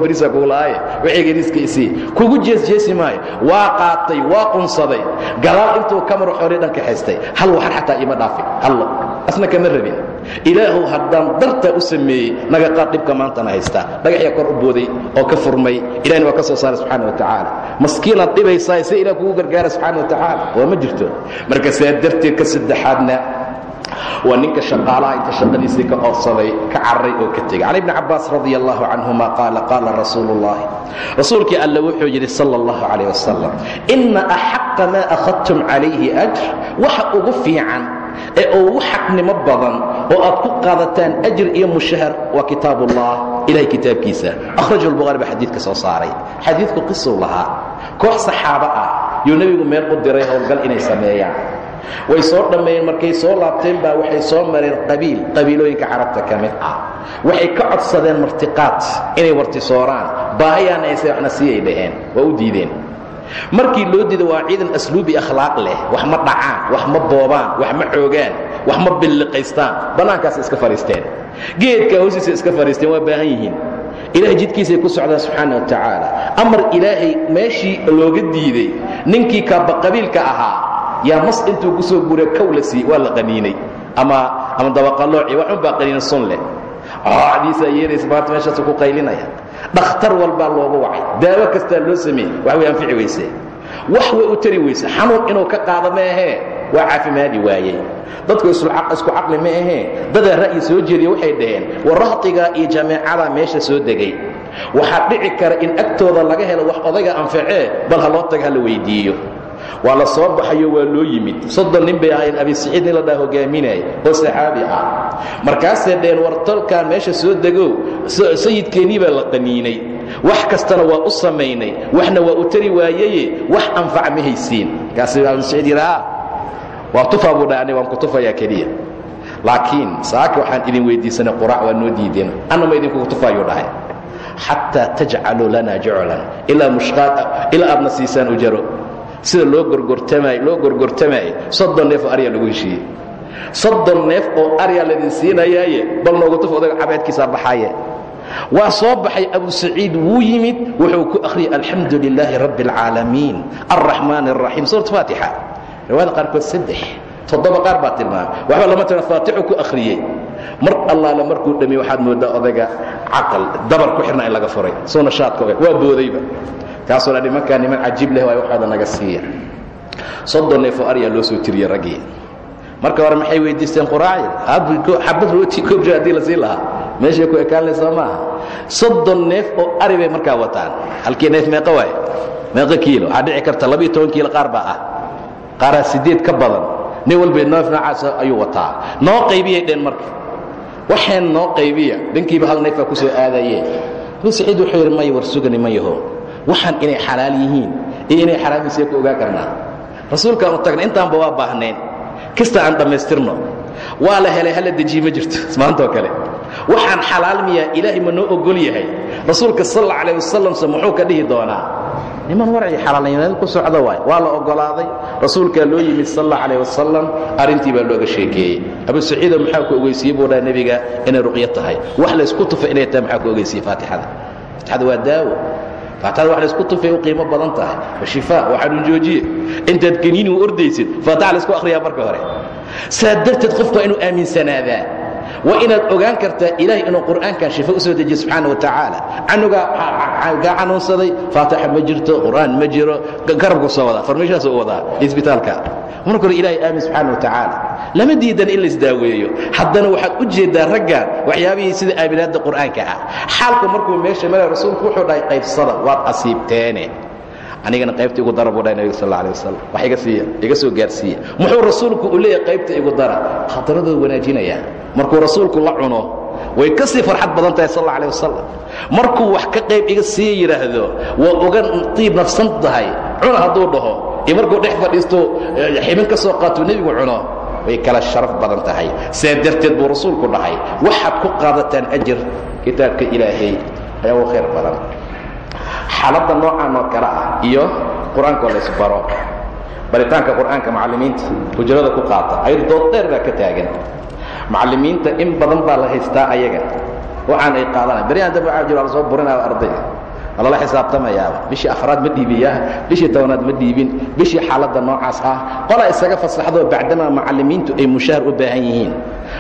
beriisa kuulaaye waxaygadiiska isii kugu jeesjeesi maayo. Waa qaatay waa qunsaday. Gadaal intuu kamaro xoolii dhan kaxaystay hal waxar xataa ima dhaafin hallo asna kama rabin ilaahow haddaan dartaa u sameeyey naga qaad dhibka maantana haystaa dhagaxyaa kor u booday oo ka furmay. Ilahna waa ka soo saaray subxana wa tacaala. Maskiinaad dhibaysaa se ilah kugu gargaara subxana wa tacaala. Waa ma jirto. Marka saa darteed ka saddexaadna waa ninka shaqaalaha inta shaqadiisii ka oodsaday ka cararay oo ka tegay. Can ibni cabaas radi allahu canhuma qaala qaala rasuulu ullahi rasuulkii alle wuxuu yidhi sala allahu calayh wasalam inna axaqa maa akhadtum calayhi ajr. Waxa ugu fiican ee ugu xaqnimo badan oo aad ku qaadataan ajir iyo mushahar waa kitaab ullah ilahay kitaabkiisa. Akhrajahu lbuhaari baa xadiidka soo saaray. Xadiidku qisuu lahaa. Koox saxaabo ah yuu nebigu meel u diray howlgal inay sameeyaan. Way soo dhammeeyeen markay soo laabteen baa waxay soo mareen qabiil qabiilooyinka carabta ka mid ah. Waxay ka codsadeen martiqaad inay wartisooraan. Baahayaana ayse waxna siiyay dhaheen waa u diideen markii loo diido waa ciidan asluubi akhlaaq leh. Wax ma dhacaan wax ma boobaan wax ma xoogaan wax ma billiqaystaan. Bannaankaas iska fadhiisteen geedka hoostiisa iska fadhiisteen waa baahan yihiin. Ilahay jidkiisay ku socdaan subxaana wa tacaala. Amar ilaahay meeshii looga diiday ninkii kaabaqabiilka ahaa yaa mas intuu ku soo gura kow la siiyey waa la qaniinay. Ama ama dabaqalooci waxun baa qaniina sun leh cdiisaa yeeraysa maanta meeshaasu ku qaylinaya. Dhakhtar walbaa loogu wacay. Daawo kastaa loo sameeyey. Wax way anfici weyse wax way u tari weyse xanuun inuu ka qaado ma ahee waa caafimaadi waayey dadku isku caqli ma ahee dadaa ra'yi soo jeediya waxay dhaheen war iyo jameecada meesha soo degay. Waxaa dhici kara in agtooda laga helo wax odayga anfacee bal ha loo taga ha la weyddiiyo waa la soo baxayo waa loo yimid. Soddon nin bay ahayn abi saciid nin la dhaha oo saxaabi ah. Markaasay dhaheen war tolkaan meesha soo degow sayidkeennii baa la qaniinay. Wax kastana waa u samaynay waxna waa u tari waayeye wax anfac ma haysiin. Markaasuu abi saciid yidhi a waa tufaa buu waan ku tufayaa keliya. Laakiin saaka waxaan idin weyddiisanay quraac waa noo diideen. Anna ma idinkugu tufaayuu dhahay. Xataa tajcaluu lana juclan ilaa mushqaad ilaa aadna siisaan ujaro sida loo gorgortamaaye soddon neef oo arya lagu heshiiyey. Soddon neef oo arya ladin siinayaaye bal noogu tuf odaga cabeedkiisaa baxaaye. Waa soo baxay abu saciid wuu yimid wuxuu ku akhriyey alxamdu lilaahi rabbi اlcaalamiin alraxmaan اraxiim suurat faatixa. Riwaayada qaarkood saddex toddoba qaar baa tilmaama waxba lama tiran faatixu ku akhriyey mar allaale markuu dhammiy waxaad moodaa odaga caqal dabar ku xirna in laga furay. Soo nashaadka waa boodayba kaasoo dha nimankaa niman cajiib leh waay waxooda naga siiya. Soddon neefoo aryaa loo soo tiriyey raggii. Marka hore maxay weyddiisteen quraacya xabad rooti koobjo haddii la siin lahaa. Meeshay ku ekaan soo maaha. Soddon neef oo ari bay markaa wataan. Halkii neef meeqa waay meeqa kiilo. Waxaa dhici karta labiiyo toban kiilo qaar baa ah. Qaaraa siddeed ka badan. Nin walba neef noocaas ayuu wataa. Noo qaybiyay dheen marka. Waxeen noo qaybiya. Dhankiiba hal neef baa ku soo aadayeen abu saciid wuxuu yidhi may war sugani ma yaho waxaan inay xalaal yihiin. Iyo inay xaraamiisee ku ogaa karnaa. Rasuulkaan u tagna intaanba waa baahnayn. Kasta aan dhammaystirno waa la helay hala dejiye ma jirto. Maantoo kale waxaan xalaal miyaa ilaahay ma noo ogol yahay. Rasuulka sal alla alah wasalamse muxuu ka dhihi doonaa. Niman warci xalaalnimad ku socda waay. Waa la ogolaaday. Rasuulkaa loo yimid sal alla calah wasalam baa looga sheekeeyey. Abu saciido maxaa ku ogeysiiyey buu dhaha inay ruqyo tahay. Wax laysku tufa inay tahay maxaa ku ogeysiiyey faatixada. Faatixada waa daawo faatixada wax laysku tufay u qiimo badan tahay. Wa shifaa xanuun joojiye. Intaad kaniini u ordaysid faatixa laysku akhriyaa marka hore. Saa darteed inuu aaminsanaadaa waa inaad ogaan kartaa ilaahay inuu qur'aankan shifo u soo dejiye subxaana wa tacaala canugaa gaa xanuunsaday faatixa ma jirto qur'aan ma jiro garabku soo wadaa farmashaas u wadaa isbitaalka. Marka hore ilaahay aamin subxaana wa tacaala lama diidan in laisdaaweeyo haddana waxaad u jeeddaa raggan waxyaabihii sida aaminaadda qur'aanka ah. Xaalku markuu meesha maraya rasuulku wuxuu dhahay qaybsada waad asiibteene anigana qaybta igu dara buu dhahay nebiga sal alay wasalam wax iga siiya iga soo gaarsiiya muxuu rasuulku u leeyahay qaybta igu dara? Khataradooda wanaajinaya markuu rasuulku la cuno way ka sii farxad badan tahay sal alay wasalam markuu wax ka qayb iga siiya yidhaahdo waa uga tiib nafsan tahay cuna hadduu dhaho iyo markuu dhex fadhiisto xibin ka soo qaatuu nebigu cuno way kala sharaf badan tahay. Saa darteed buu rasuulku dhahay waxaad ku qaadataan ajir kitaabka ilaahay ayaa u khayr badan xaaladda noocaan oo kale ah iyo qur'aankoo la isbaro. Baritaanka qur'aanka macallimiinta hujrada ku qaata ayado dood dheer baa ka taagan. Macallimiinta in badan baa la haystaa ayaga. Waxaan ay qaadanaya beri aan dab waxaa jiro la soo burinaaba ardayga lala xisaabtamayaaba bishii afraad ma dhiibiyaa bishii tobanaad ma dhiibin bishii xaaladda noocaas ah. Qolaa isaga fasaxdoo bacdamaa macallimiintu ay mushaahar u baahan yihiin.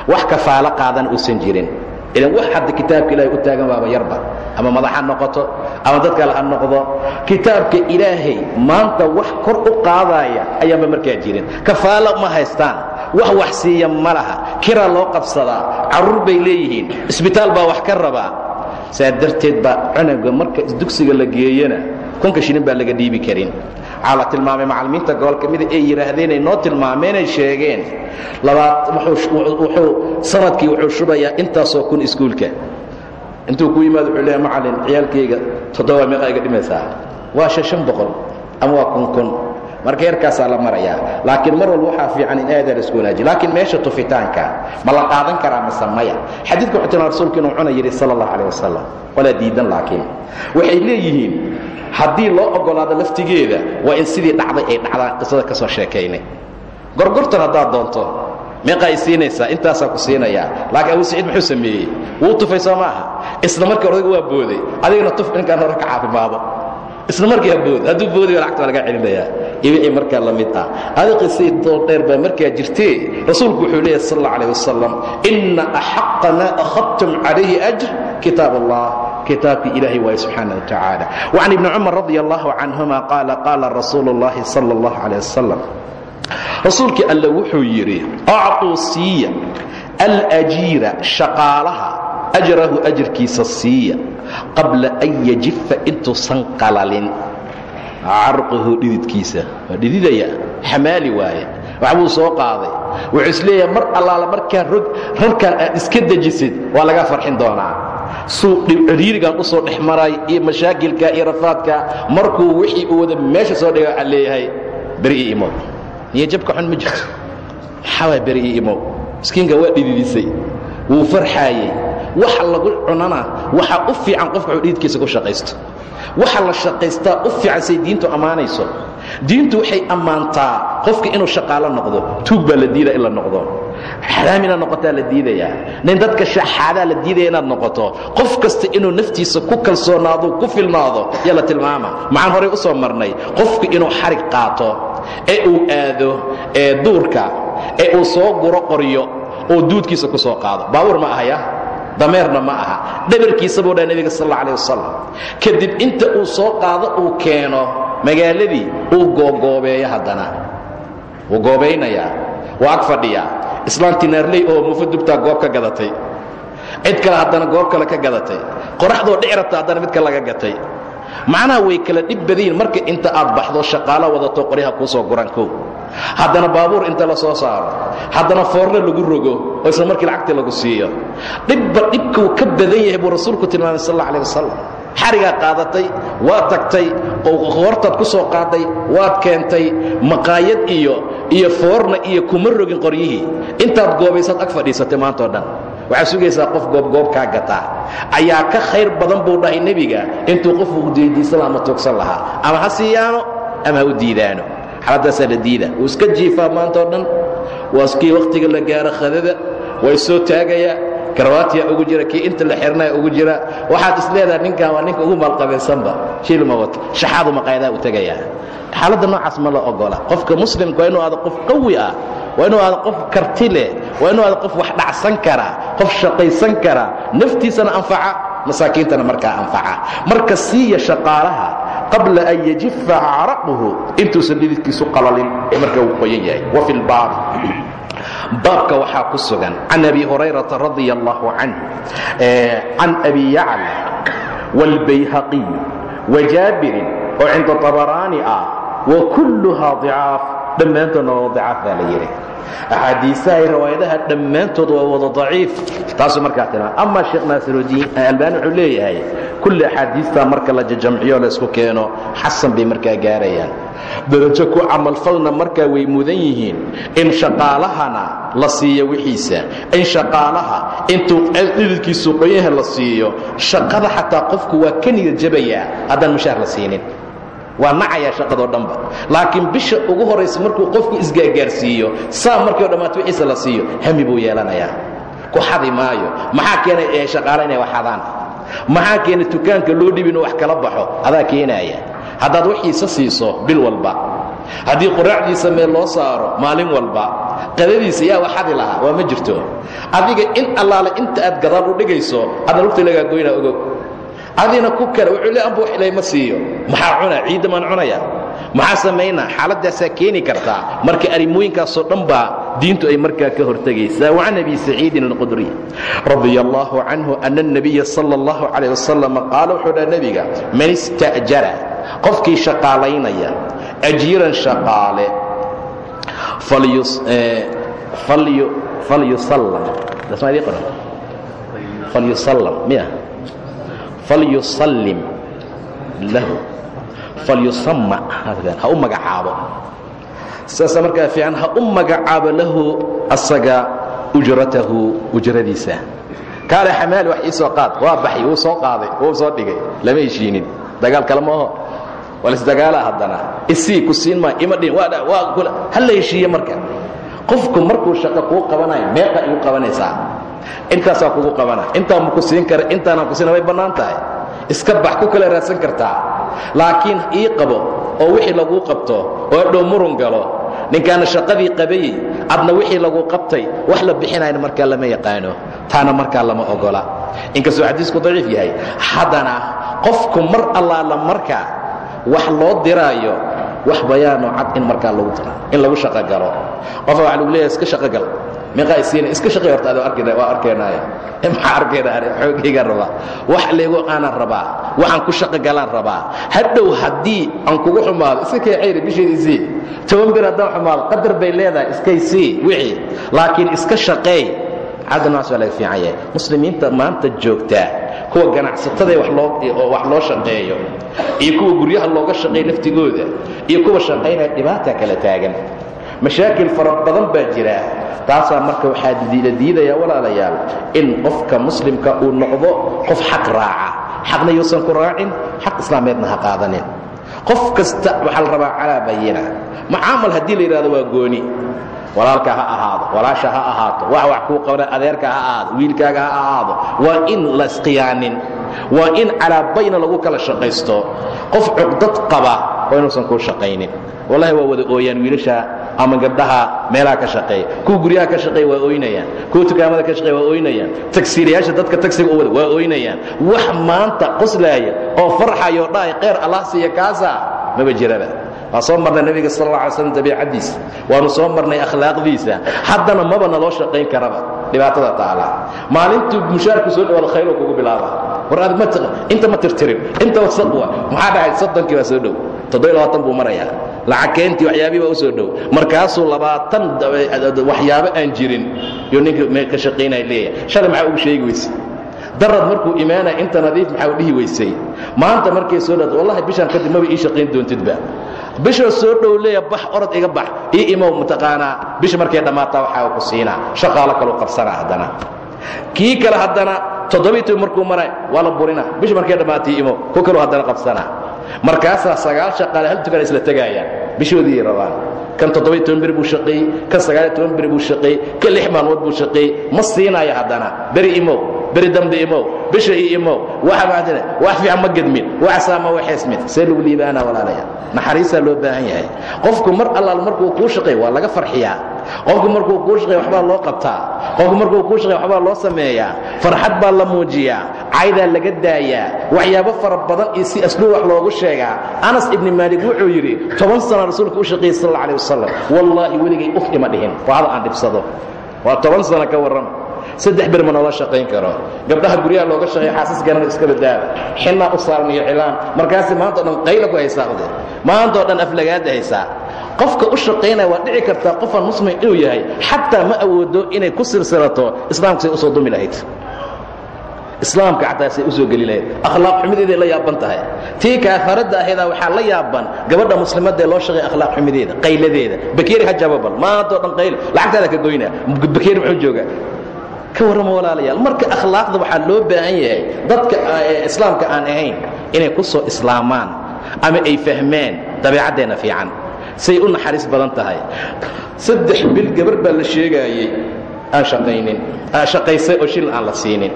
Wax kafaalo qaadan uusan jirin. Ilan wax hadda kitaabka ilaahay u taagan baaba yarba ama madax ha noqoto ama dad kale ha noqdo kitaabka ilaahay maanta wax kor u qaadaya ayaanba markaa jirin. Kafaalo ma haystaan wax wax siiya ma laha kiraa loo qabsadaa carruur bay leeyihiin isbitaal baa wax ka rabaa. Saa darteed baa cunuga marka dugsiga la geeyana kunka shilin baa laga dhiibi karin. Waxaa la tilmaamay macallimiinta gobol ka mida ay yidhaahdeen ay noo tilmaameenay sheegeen wuxuu sannadkii wuxuu shubayaa intaasoo kun iskuulka intuu ku yimaado wuxuu leeyahay macallin ciyaalkayga toddoba meeqa iga dhimaysaa. Waa shan boqol ama waa kun kun. Marka heerkaasaa la marayaa laakiin mar walba waxaa fiican in aadaa la isku wanaajiyo. Laakiin meesha tufitaanka ma la qaadan karaa mise maya? Xadiidka wuxuu tilmaamay rasuulku inuu cuna yidhi sala allahu calayh wasalam walaa diidan laakiin. Waxay leeyihiin haddii loo oggolaado laftigeeda waa in sidii dhacday ay dhacdaan qisada ka soo sheekaynay. Gorgortan haddaad doonto meeqaa i siinaysaa ku siinayaa. Laakiin abu saciid muxuu sameeyey? Wuu tufay soo isla markii odayga waa booday adigana tuf ninkaan hore ka caafimaado. Isla markii ha bood hadduu boodayo lacagta waa laga celinayaa iyo wixii markaa la mid ah. Adi qisay dool dheer baa markaa jirtee rasuulku wuxuu leeyahy sal alla wasalam inna axaqa maa akhadtum calayhi ajr. Kitaab allah rasuulkii alle wuxuu yidhi acطuu siiya alajiira shaqaalaha ajrahu ajarkiisa siiya qabla an yajifa intuusan qalalin carquhu dhididkiisa waa dhididaya xamaali waaye waxbuu soo qaaday. Wuxuu is leeyahay mar allaala markaa rarkaan aad iska dejisid waa laga farxin doonaa. Suu ciriirigan u soo dhex maray iyo mashaakilka iyo rafaadka markuu wixii uu wada meesha soo dhiga leeyahay beri io imow niyo jabka xun ma jirto? Maxaa waa beri imow. Miskiinka waa dhididisay wuu farxaayey waxa lagu cunana waxaa u fiican qofka uu dhididkiisa ku shaqaysto. Waxa la shaqaystaa u fiican say diintu ammaanayso. Diintu waxay ammaantaa qofka inuu shaqaalo noqdo. Tuug baa la diida in la noqdo. Xaraamina noqotaa la diidayaa. Nin dadka shaxaadaa la diidaya inaad noqoto. Qof kasta inuu naftiisa ku kalsoonaado ku filnaado yaa la tilmaama. Maxaan horay u soo marnay. Qofku inuu xarig qaato ee uu aado ee duurka ee uu soo guro qoryo oo duudkiisa ku soo qaado. Baabuur ma ahaya dameerna ma aha. Dhabarkiisa buu dhaa nebiga sal alla alih wasalam kadib inta uu soo qaado uu keeno magaaladii uu googoobeeyo haddana. Wuu goobaynayaa waa ag fadhiyaa. Islaantii naarley oo muufo dubtaa goob ka gadatay. Cid kale haddana goob kale ka gadatay. Qoraxdoo dhici rabta haddana midka laga gatay macnaha way kala dhib badayin marka inta aad baxdo shaqaalo wadato qoryaha kuu soo guran kow. Haddana baabuur inta la soo saaro haddana foorno lagu rogo oo isla markii lacagtii lagu siiyo. Dhibba dhibkuu ka badan yahay buu rasuulku tilmaamay sal alla alih wasalam xarigaa qaadatay waad tagtay qoortaad ku soo qaaday waad keentay maqaayad iyo iyo foorna iyo kuma rogin qoryihii. Intaad goobaysaad ag fadhiisatay maantao dhan waxaa sugaysaa qof goobgoob kaa gataa. Ayaa ka khayr badan buu dhahay nebiga intuu qofku diidiisan ama tuugsan lahaa. Ama ha siiyaano ama ha u diidaano. Xaaladaasaa la diida wuu iska jiifaa maanta o dhan. Waa kii wakhtiga la gaaro khadada. Way soo taagayaa garwaatiyaa ugu jira kii inta la xirnaya ugu jira. Waxaad is leedahay ninkan waa ninka ugu maalqabaysanba shilma wato. Shaxaadu maqaayadaa u tegayaa xaaladda noocaas ma la ogola qofka muslimka inuu aado qof qawi ah waa inuu aado qof karti leh waa inuu aado qof wax dhacsan kara qof shaqaysan kara naftiisana anfaca masaakiintana markaa anfaca marka siiya shaqaalaha qabla an yajifa acraquhu intuusan dhididkiisu qalalin ee markaa uu qoyan yahay wa fi lbaabi baabka waxaa ku sugan can abi hurayrata radia allahu canh can abi yacla wاlbayhaqiy wajaabirin oo cinda طabaraani ah wa kulluhaa ضicaaf dhammaantoodna waa dacaaf baa la yidhi. Axaadiisaha iyo riwaayadaha dhammaantood waa wada daciif. Taasuu markaa tilmaama ama sheekh naasirudiin albani wuxuu leeyahay kulli axaadiistaa marka la jajamciyo laysku keeno xasan bay markaa gaarayaan. Darajo ku camalfalna markaa way mudan yihiin. In shaqaalahana la siiyo wixiisa in shaqaalaha intuu dhididkiisu qoyaha la siiyo shaqada xataa qofku waa ka niyad jabayaa haddaan mushaar la siinin waa nacayaa shaqadoo dhanba. Laakiin bisha ugu horaysa markuu qofku isgaagaarsiiyo saa markii o dhammaata wixiisa la siiyo hami buu yeelanayaa. Ku xadi maayo. Maxaa keenay shaqaale inay wax xadaan? Maxaa keenay dukaanka loo dhibi inuu wax kala baxo? Adaa keenaaya haddaad wixiisa siiso bil walba. Haddii quraacdiisa meel loo saaro maalin walba qadadiisa yaa waxadi lahaa waa ma jirto. Adiga in allaale inta aad gadaal u dhigayso adna lugta lagaa goynaa ogog adina ku kale wuxuu le ambuu ilay ma siiyo. Maxaa cuna ciiddamaan cunaya maxaa samaynaa xaaladdaasaa keeni kartaa. Marka arrimooyinkaasoo dhan baa diintu ay markaa ka hortegaysaa wacan abi saciidin alqudriy radia allaahu canhu ana anabiya sala allahu calayh wasalam qaala wuxuu dhaha nebiga man ista'jara qofkii shaqaalaynaya ajiiran shaqaale eh, falyusallam miya falyusallim lahu. Falyusama ha u magacaabo. Saasa markaa fiican ha u magacaabo lahu asaga ujratahu ujradiisa. Kaale xamaali wax ii soo qaad waa baxay wuu soo qaaday wuu soo dhigay lama heshiinin dagaal kale maaho walisdagaala haddana. Isii ku siin maa ima dhin ha la heshiiye marka. Qofku markuu shaqo kuu qabanayo meeqa igu qabanaysaa intaasaa kugu qabana. Intaa ma ku siin kara intaanaan ku siina way bannaan tahay. Iska bax ku kala raadsan kartaa. Laakiin ii qabo oo wixii laguu qabto oo dhow murun galo ninkaana shaqadii qabayey adna wixii laguu qabtay wax la bixinayna markaa lama yaqaano. Taana markaa lama ogola. Inkastoo xadiisku daciif yahay haddana qofku mar allaala markaa wax loo diraayo wax bayaanoo cad in markaa lagu in lagu shaqogalo qofa waxa lagu leeyahay iska shaqogal meeqaa isiina iska shaqay horta arkayna waa arkeenaaya. Maxaa arkayna xoogayga rabaa. Wax leego aanan rabaa. Waxaan ku shaqogalaan rabaa. Hadhow haddii aan kugu xumaado iska kay cayri bisheediisii toban bir haddaan xumaado qadar bay leedahay iskay sii wixii. Laakiin iska shaqeey cadanaas waa laga fiican muslimiinta maanta joogtaa kuwa ganacsatada wax loo shaqeeyo iyo kuwa guryaha looga shaqeeya laftigooda iyo kuwa shaqaynaya dhibaata kala taagan mashaakil fara badan baa jira. Taasaa marka waxaa la diidayaa walaalayaal in qofka muslimka uu noqdo qof xaq raaca. Xaqna yuusan ku raacin xaq islaameedna ha qaadanin. Qof kasta waxaa la rabaa calaa bayina mucaamal haddii la yidhahdo waa gooni. Walaalka ha ahaado walaasha ha ahaato wax wax kuu qabna adeerka ha ahaado wiilkaaga ha ahaado. Waa in la isqiyaanin. Waa in calaa bayna lagu kala shaqaysto. Qof cuqdad qaba waa inuusan kuu shaqaynin. Wallahi waa wada ooyaan wiilasha ama gabdhaha meelaha ka shaqeeya kuwa guryaha ka shaqeeya waa ooynayaan kuwa dukaamada ka shaqeeya waa ooynayaan tagsiilayaasha dadka tagsiga u wada waa ooynayaan wax maanta qoslaaya oo farxayo dhahay kheyr allah siiya kaasa maba jiraba. Waa soo marnay nebiga sal alla alay dabiicaddiisa waanu soo marnay akhlaaqdiisa haddana maba naloo shaqayn karaba dhibaatada taala. Maalintuu mushaarku soo dhawaado khayro kugu bilaaba. War aad ma inta ma tirtirin inta wasaqwa maxaa dhahay soddonkii baa soo dhow toddobiy labaatan buu marayaa lacag keentii waxyaabii baa u soo dhow. Markaasuu labaatan waxyaabo aan jirin. Yo ninka ka shaqaynaya leeyahay. Shalay maxaa ugu sheegi weyse darad markuu imaanaya inta nadiif maxaa u dhihi weysay? Maanta markay soo dhato wallahi bishaan kadib maba ii shaqayn doontidba bishoo soo dhow leeya bax orod iga bax. Ii imow mataqaanaa bisha markay dhammaataa waxaa ku siinaa. Shaqaalo kaluu qabsanaa haddana. Kii kale haddana toddobiy toban markuu maray waa la burina bisha markay dhammaatay imow ku kaluu haddana qabsanaa markaasaa sagaal shaqaale hal tukana isla tegaayaan bishoodii rabaan. Kan toddobiy toban beri buu shaqeeyey kan sagaaliy toban beri buu shaqeeyey kan lix maalmood buu shaqeeyey. Ma siinaayo haddana. Beri imow beri dambe imow bisha io imow waxa maadina wax fiican ma gedmin waxsaa ma waxeesmin see lagu liibaanaa walaalaya naxariisaa loo baahan yahay. Qofku mar allaal markuu kuu shaqeey waa laga farxiyaa. Qofku markuu kuu shaqeey waxbaa loo qabtaa. Qofku markuu kuu shaqeey waxbaa loo sameeyaa. Farxad baa la muujiyaa caydaa laga daayaa waxyaabo fara badan iyo si asluub wax loogu sheegaa. Anas ibni maalik wuxuu yidhi toban sana rasuulka u shaqeeyey sal alla alih wasalam wallaahi weligay uf ima dhihin. Waa hada aan dhibsado. Waa toban sano ka warrama saddex ber ma noola shaqayn karo. Gabdhaha guryaha looga shaqeeya xaasaskanana iska badaaba xinnaa u saaran iyo cilaan maanta dhan qayla ku haysaa ode maanta dhan aflagaada haysaa. Qofka u shaqaynaya waa dhici kartaa qofaan muslim inuu yahay xataa ma awoodo inay ku silsilato islaamku say u soo dumi lahayd islaamka xataa say u soo geli lahayd. Akhlaaq xumideeday la yaaban tahay. Tii kaafaradda ahaydaa waxaa la yaaban gabadha muslimadee loo shaqeeya akhlaaq xumideeda qayladeeda. Bakeeri ha jababal maanta o dhan qaylo lacagtaada ka goynaa bakeeri muxuu joogaa ka warrama walaalayaal marka akhlaaqda waxaa loo baahan yahay dadka islaamka aan ahayn inay ku soo islaamaan ama ay fahmeen dabeecaddeenna fiican. Say u naxariis badan tahay. Saddex bil gabar baa la sheegaayey aan shaqaynin shaqaysay oo shil aan la siinin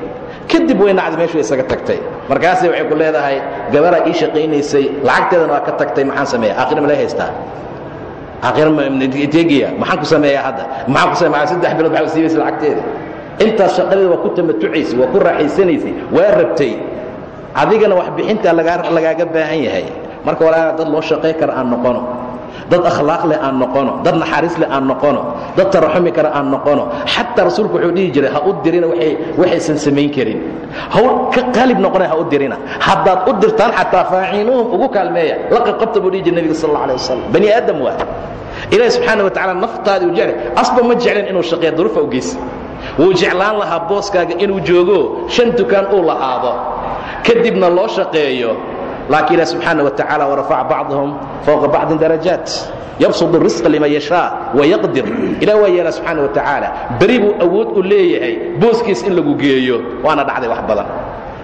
kadib way nacda meeshu isaga tagtay. Markaasay waxay ku leedahay gabaraa ii shaqaynaysay lacagteedana waa ka tagtay maxaan sameeya aakhira ma lay haystaa? Aakhirategiya maxaan ku sameeyaa hadda? Maxaan ku sameeya saddex bilood maxaa siibaysa lacagteeda. Intaas shaqadeeda waa ku tamatucaysay waa ku raaxaysanaysay waa rabtay. Adigana wax bixintaa lagaaga baahan yahay marka walaalaa dad loo shaqay kara aan noqono. Dad akhlaaq leh aan noqono. Dad naxariis leh aan noqono. Dad taraxumi kara aan noqono. Xataa rasuulku wuxuu dhihi jiray ha u dirina waxaysan samayn karin. Hawl ka qaalib noqona ha u dirina. Haddaad u dirtaan xataa faaciinuhum ugu kaalmeeya. La qabqabta buu dhihi jiray nebiga sal alla wasalam bani aadam waa. Ilaahi subxaana wa tacala naftaadii u jeclay. Asba ma jeclen inuu shaqeeya durufa u geysa wuu jeclaan lahaa booskaaga inuu joogo shan dukaan uu lahaado. Kadibna loo shaqeeyo laakiin ilah subxaana wa tacala warafaca bacdahum fowqa bacdin darajaat yabsud risqa liman yashaa wayaqdir ilah waa yeelaa subxaana wa tacaala beri buu awood u leeyahay booskiis in lagu geeyo. Waana dhacday wax badan.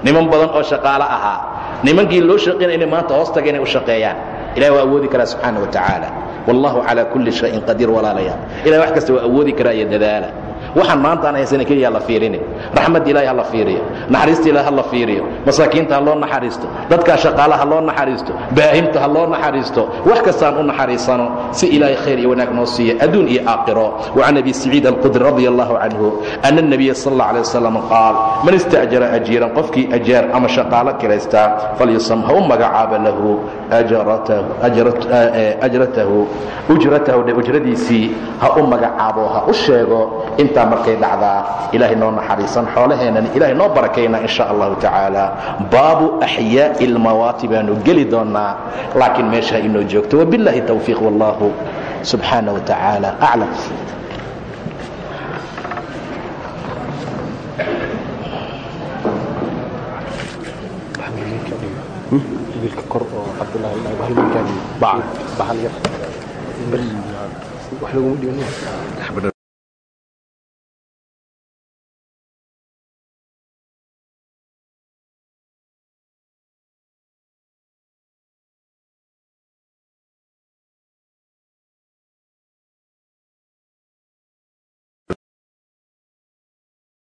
Niman badan oo shaqaalo ahaa. Nimankii loo shaqeynaya inay maanta hoos taga u shaqeeyaan. Ilahi waa awoodi karaa subxaana wa tacaala wallahu calaa kulli shayin qadiir walaalayaal. Ilahi wax kasta waa awoodi karaa iyo dadaala waxaan maanta aan haysana keliya la fiirini raxmadda ilahi hala fiiriyo. Naxariista ilahi hala fiiriyo. Masaakiinta ha loo naxariisto. Dadkaa shaqaala ha loo naxariisto. Baahimta ha loo naxariisto. Wax kastaan u naxariisano si ilaahay khayr iyo wanaag noo siiya adduun iyo aakiro wacan abi saciid alqudri radi allahu canhu ana nabiya sal alla alay wasalam qaal man ista'jara ajiiran qofkii ajeer ama shaqaalo kiraystaa falyusam ha u magacaaba lahu ajratahu eh, ujratahu dhe ujradiisii ha u magacaabo ha u sheego intaa markay dhacdaa ilaahay noo naxariisan xoolaheennana ilaahay noo barakayna insha allahu tacaala. Baabu axyaa'i almawaati baanu geli doonaa laakiin meesha inoo joogto. Wabiاllaahi towfiiq wallaahu subxaana wa tacaala aclam. Aa